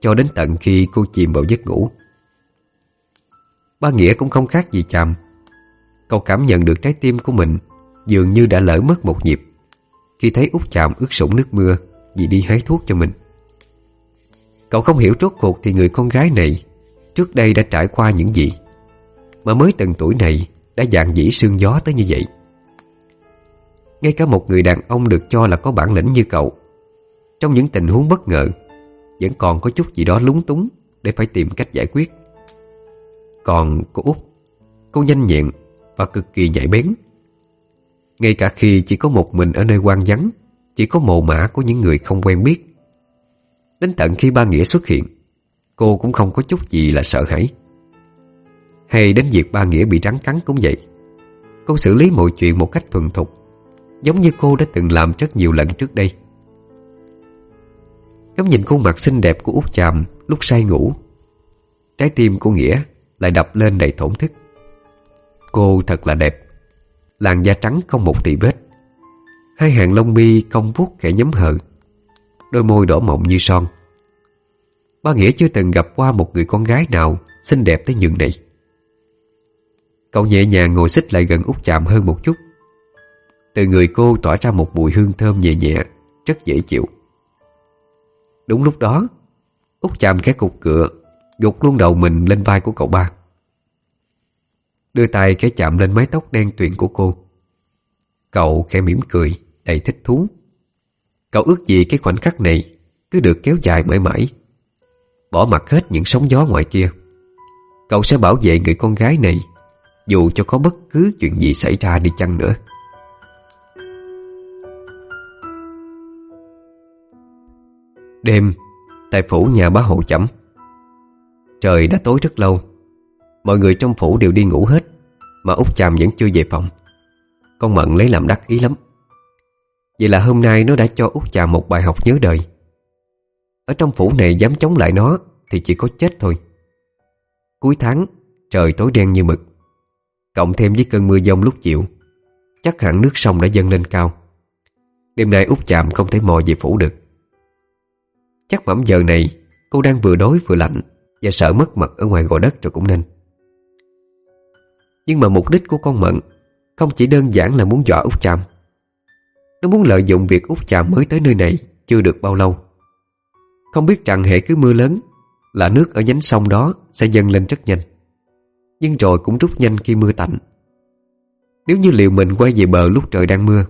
Cho đến tận khi cô chìm vào giấc ngủ. Ba Nghĩa cũng không khác gì chạm Cậu cảm nhận được trái tim của mình Dường như đã lỡ mất một nhịp. Khi thấy út chạm ướt sũng nước mưa Vì đi hái thuốc cho mình. Cậu không hiểu rốt cuộc thì người con gái này Trước đây đã trải qua những gì, Mà mới từng tuổi này Đã dạng dĩ sương gió tới như vậy. Ngay cả một người đàn ông được cho là có bản lĩnh như cậu, Trong những tình huống bất ngờ, Vẫn còn có chút gì đó lúng túng Để phải tìm cách giải quyết. Còn cô Út Cô nhanh nhẹn và cực kỳ nhạy bén. Ngay cả khi chỉ có một mình ở nơi quan vắng, Chỉ có mồ mã của những người không quen biết. Đến tận khi ba Nghĩa xuất hiện, Cô cũng không có chút gì là sợ hãi. Hay đến việc ba Nghĩa bị rắn cắn cũng vậy. Cô xử lý mọi chuyện một cách thuần thục, Giống như cô đã từng làm rất nhiều lần trước đây. Ngắm nhìn khuôn mặt xinh đẹp của út Chàm lúc say ngủ, Trái tim của Nghĩa lại đập lên đầy thổn thức. Cô thật là đẹp, Làn da trắng không một tì vết. Hai hàng lông mi cong vuốt khẽ nhấm hờ, Đôi môi đỏ mọng như son. Ba Nghĩa chưa từng gặp qua một người con gái nào Xinh đẹp tới nhường này. Cậu nhẹ nhàng ngồi xích lại gần út chạm hơn một chút. Từ người cô tỏa ra một mùi hương thơm nhẹ nhẹ, Rất dễ chịu. Đúng lúc đó, út chạm khẽ cục cựa Gục luôn đầu mình lên vai của cậu ba. Đưa tay khẽ chạm lên mái tóc đen tuyền của cô. Cậu khẽ mỉm cười, Đầy thích thú. Cậu ước gì cái khoảnh khắc này Cứ được kéo dài mãi mãi, Bỏ mặt hết những sóng gió ngoài kia. Cậu sẽ bảo vệ người con gái này, Dù cho có bất cứ chuyện gì xảy ra đi chăng nữa. Đêm, Tại phủ nhà bá hộ chẩm Trời đã tối rất lâu. Mọi người trong phủ đều đi ngủ hết, Mà út Chàm vẫn chưa về phòng. Con Mận lấy làm đắc ý lắm. Vậy là hôm nay nó đã cho út Chàm một bài học nhớ đời. Ở trong phủ này dám chống lại nó Thì chỉ có chết thôi. Cuối tháng, Trời tối đen như mực. Cộng thêm với cơn mưa giông lúc chiều, Chắc hẳn nước sông đã dâng lên cao. Đêm nay út Chàm không thể mò về phủ được. Chắc mẩm giờ này Cô đang vừa đói vừa lạnh. Và sợ mất mật ở ngoài gò đất rồi cũng nên. Nhưng mà mục đích của con Mận Không chỉ đơn giản là muốn dọa Út Chàm. Nó muốn lợi dụng việc Út Chàm mới tới nơi này Chưa được bao lâu. Không biết rằng hệ cứ mưa lớn Là nước ở nhánh sông đó sẽ dâng lên rất nhanh. Nhưng rồi cũng rút nhanh khi mưa tạnh. Nếu như liệu mình quay về bờ lúc trời đang mưa,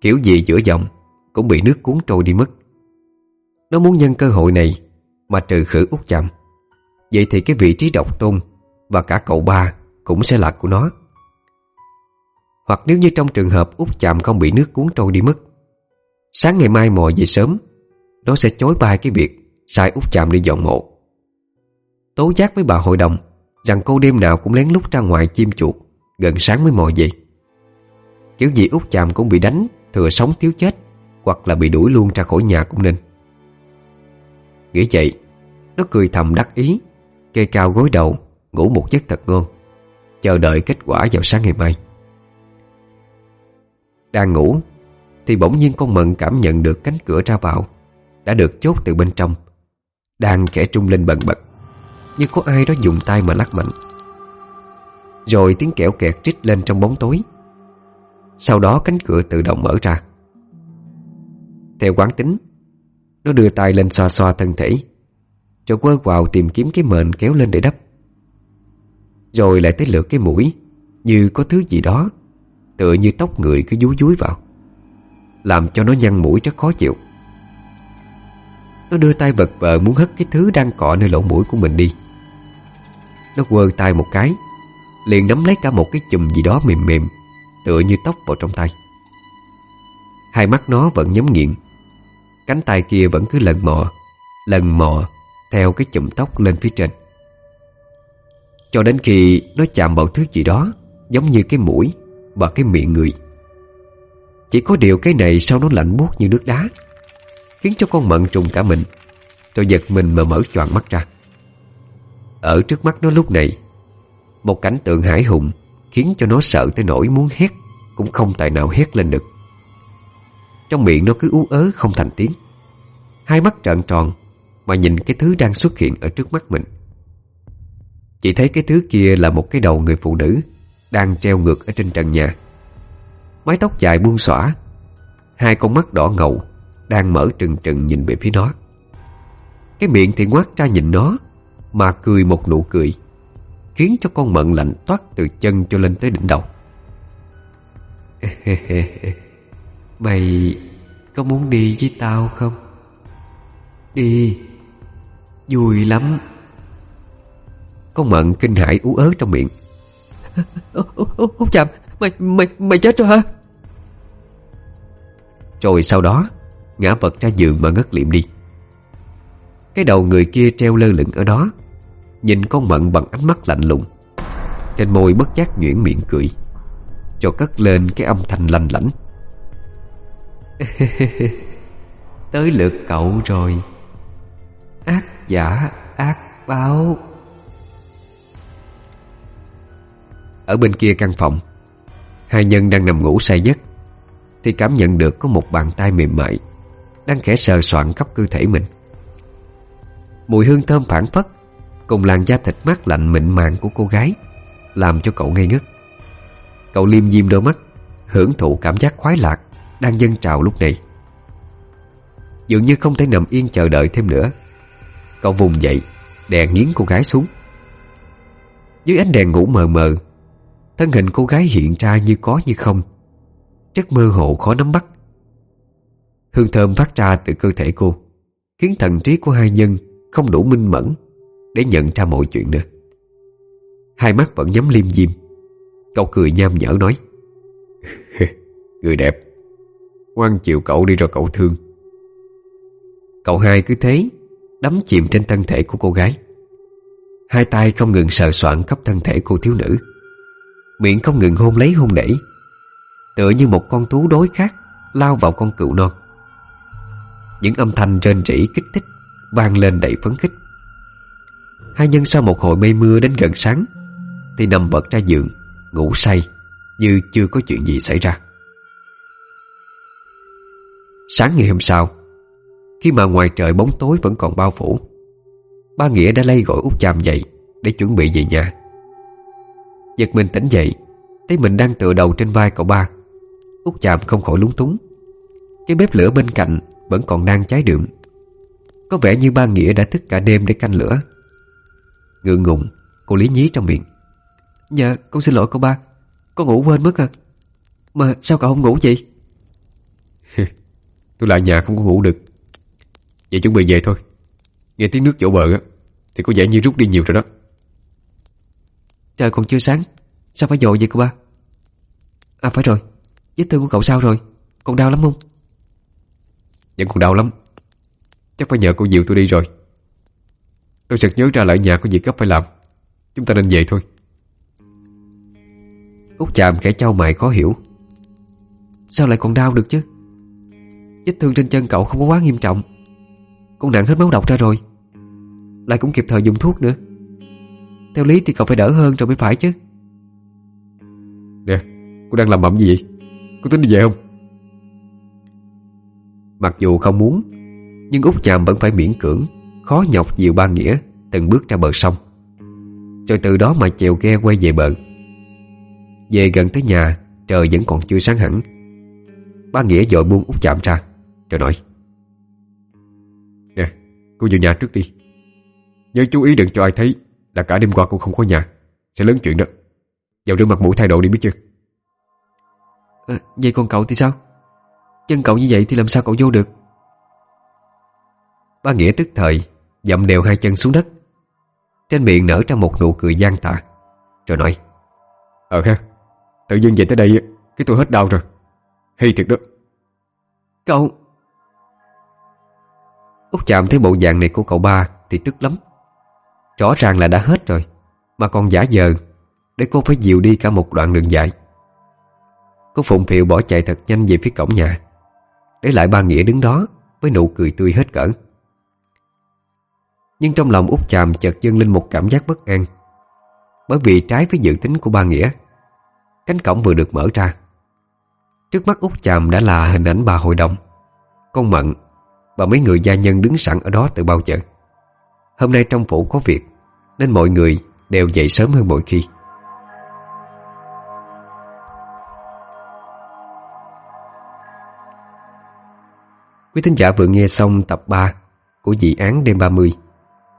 Kiểu gì giữa dòng Cũng bị nước cuốn trôi đi mất. Nó muốn nhân cơ hội này Mà trừ khử út chạm Vậy thì cái vị trí độc tôn Và cả cậu ba cũng sẽ là của nó. Hoặc nếu như trong trường hợp út chạm không bị nước cuốn trôi đi mất, sáng ngày mai mò về sớm, nó sẽ chối bay cái việc sai út chạm đi dọn mộ. Tố giác với bà hội đồng rằng cô đêm nào cũng lén lút ra ngoài chim chuột, gần sáng mới mò về. Kiểu gì út chạm cũng bị đánh, thừa sống thiếu chết, hoặc là bị đuổi luôn ra khỏi nhà cũng nên. Nghĩ vậy, nó cười thầm đắc ý, kê cao gối đầu, ngủ một giấc thật ngon. Chờ đợi kết quả vào sáng ngày mai. Đang ngủ Thì bỗng nhiên con Mận cảm nhận được cánh cửa ra vào Đã được chốt từ bên trong Đang khẽ trung lên bần bật Như có ai đó dùng tay mà lắc mạnh. Rồi tiếng kẹo kẹt trích lên trong bóng tối. Sau đó cánh cửa tự động mở ra. Theo quán tính Nó đưa tay lên xoa xoa thân thể. Rồi quơ vào tìm kiếm cái mền kéo lên để đắp. Rồi lại tới lượt cái mũi, Như có thứ gì đó, Tựa như tóc người cứ dúi dúi vào, Làm cho nó nhăn mũi rất khó chịu. Nó đưa tay vật vờ muốn hất cái thứ đang cọ nơi lỗ mũi của mình đi. Nó quơ tay một cái, Liền nắm lấy cả một cái chùm gì đó mềm mềm, Tựa như tóc vào trong tay. Hai mắt nó vẫn nhắm nghiện Cánh tay kia vẫn cứ lần mò Lần mò theo cái chùm tóc lên phía trên. Cho đến khi nó chạm vào thứ gì đó, Giống như cái mũi Và cái miệng người. Chỉ có điều cái này sao nó lạnh buốt như nước đá, Khiến cho con mận trùng cả mình. Rồi giật mình mà mở choàng mắt ra. Ở trước mắt nó lúc này, Một cảnh tượng hải hùng Khiến cho nó sợ tới nỗi muốn hét, Cũng không tài nào hét lên được. Trong miệng nó cứ ú ớ không thành tiếng. Hai mắt trợn tròn mà nhìn cái thứ đang xuất hiện ở trước mắt mình. Chị thấy cái thứ kia là một cái đầu người phụ nữ Đang treo ngược ở trên trần nhà. Mái tóc dài buông xõa, Hai con mắt đỏ ngầu Đang mở trừng trừng nhìn về phía nó. Cái miệng thì ngoác ra nhìn nó, Mà cười một nụ cười, Khiến cho con mận lạnh toát từ chân cho lên tới đỉnh đầu. Mày có muốn đi với tao không? Đi. Vui lắm. Con mận kinh hãi ú ớ trong miệng. Ông chạm Mày, mày, mày chết rồi hả? Rồi sau đó Ngã vật ra giường mà ngất liệm đi. Cái đầu người kia treo lơ lửng ở đó Nhìn con mận bằng ánh mắt lạnh lùng. Trên môi bất giác nhuyễn miệng cười Cho cất lên cái âm thanh lanh lảnh. Tới lượt cậu rồi. Ác giả ác báo. Ở bên kia căn phòng, Hai nhân đang nằm ngủ say giấc, Thì cảm nhận được có một bàn tay mềm mại Đang khẽ sờ soạn khắp cơ thể mình. Mùi hương thơm phản phất Cùng làn da thịt mát lạnh mịn màng của cô gái Làm cho cậu ngây ngất. Cậu liêm diêm đôi mắt, Hưởng thụ cảm giác khoái lạc Đang dâng trào lúc này. Dường như không thể nằm yên chờ đợi thêm nữa. Cậu vùng dậy, Đè nghiến cô gái xuống. Dưới ánh đèn ngủ mờ mờ, Thân hình cô gái hiện ra như có như không. Chất mơ hồ khó nắm bắt. Hương thơm phát ra từ cơ thể cô, Khiến thần trí của hai nhân Không đủ minh mẫn Để nhận ra mọi chuyện nữa. Hai mắt vẫn nhắm liêm diêm. Cậu cười nham nhở nói, Người đẹp, Ngoan chịu cậu đi rồi cậu thương. Cậu hai cứ thế Đắm chìm trên thân thể của cô gái. Hai tay không ngừng sờ soạn khắp thân thể cô thiếu nữ. Miệng không ngừng hôn lấy hôn đẩy Tựa như một con thú đối khác Lao vào con cựu non. Những âm thanh rên rỉ kích thích, vang lên đầy phấn khích. Hai nhân sau một hồi mây mưa đến gần sáng, Thì nằm bật ra giường, Ngủ say, Như chưa có chuyện gì xảy ra. Sáng ngày hôm sau khi mà ngoài trời bóng tối vẫn còn bao phủ, Ba Nghĩa đã lay gọi út chàm dậy Để chuẩn bị về nhà. Giật mình tỉnh dậy, Thấy mình đang tựa đầu trên vai cậu ba. Út chàm không khỏi lúng túng. Cái bếp lửa bên cạnh Vẫn còn đang cháy đượm. Có vẻ như ba Nghĩa đã thức cả đêm để canh lửa. Ngượng ngùng, Cô lý nhí trong miệng. Dạ con xin lỗi cậu ba, Con ngủ quên mất à. Mà sao cậu không ngủ vậy? Tôi lại nhà không có ngủ được. Vậy chuẩn bị về thôi. Nghe tiếng nước dỗ bờ á Thì có vẻ như rút đi nhiều rồi đó. Trời còn chưa sáng. Sao phải dội vậy cô ba? À phải rồi. Vết thương của cậu sao rồi? Còn đau lắm không? Vẫn còn đau lắm. Chắc phải nhờ cô dìu tôi đi rồi. Tôi sực nhớ ra lại nhà có việc gấp phải làm. Chúng ta nên về thôi. Út chạm kẻ trao mày khó hiểu. Sao lại còn đau được chứ? Vết thương trên chân cậu không có quá nghiêm trọng Con nặng hết máu độc ra rồi. Lại cũng kịp thời dùng thuốc nữa. Theo lý thì cậu phải đỡ hơn rồi mới phải chứ. Nè Cô đang làm bậm gì vậy? Cô tính đi về không? Mặc dù không muốn Nhưng út chàm vẫn phải miễn cưỡng Khó nhọc dìu ba nghĩa Từng bước ra bờ sông. Rồi từ đó mà chèo ghe quay về bờ. Về gần tới nhà Trời vẫn còn chưa sáng hẳn. Ba nghĩa dội buông út chạm ra Rồi nói cô vào nhà trước đi. Nhớ chú ý đừng cho ai thấy Là cả đêm qua cô không có nhà. Sẽ lớn chuyện đó. Vào rửa mặt mũi thay đồ đi biết chưa? À, Vậy còn cậu thì sao? Chân cậu như vậy thì làm sao cậu vô được? Ba Nghĩa tức thời Dậm đều hai chân xuống đất. Trên miệng nở ra một nụ cười gian tạ Rồi nói Ờ ha Tự dưng về tới đây Cái tôi hết đau rồi. Hay thiệt đó. Cậu Út chạm thấy bộ dạng này của cậu ba Thì tức lắm. Rõ ràng là đã hết rồi, Mà còn giả giờ Để cô phải dìu đi cả một đoạn đường dài. Cô phụng phiệu bỏ chạy thật nhanh về phía cổng nhà, Để lại ba Nghĩa đứng đó Với nụ cười tươi hết cỡ. Nhưng trong lòng út chàm chợt dâng lên một cảm giác bất an, Bởi vì trái với dự tính của ba Nghĩa, Cánh cổng vừa được mở ra. Trước mắt út chàm đã là hình ảnh bà hội đồng, Con Mận và mấy người gia nhân đứng sẵn ở đó từ bao giờ Hôm nay trong phủ có việc, Nên mọi người đều dậy sớm hơn mọi khi Quý thính giả vừa nghe xong tập 3 của dị án đêm 30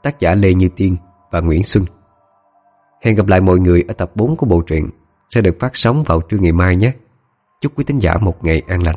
tác giả Lê Như Tiên và Nguyễn Xuân. Hẹn gặp lại mọi người ở tập 4 của bộ truyện sẽ được phát sóng vào trưa ngày mai nhé. Chúc quý thính giả một ngày an lành.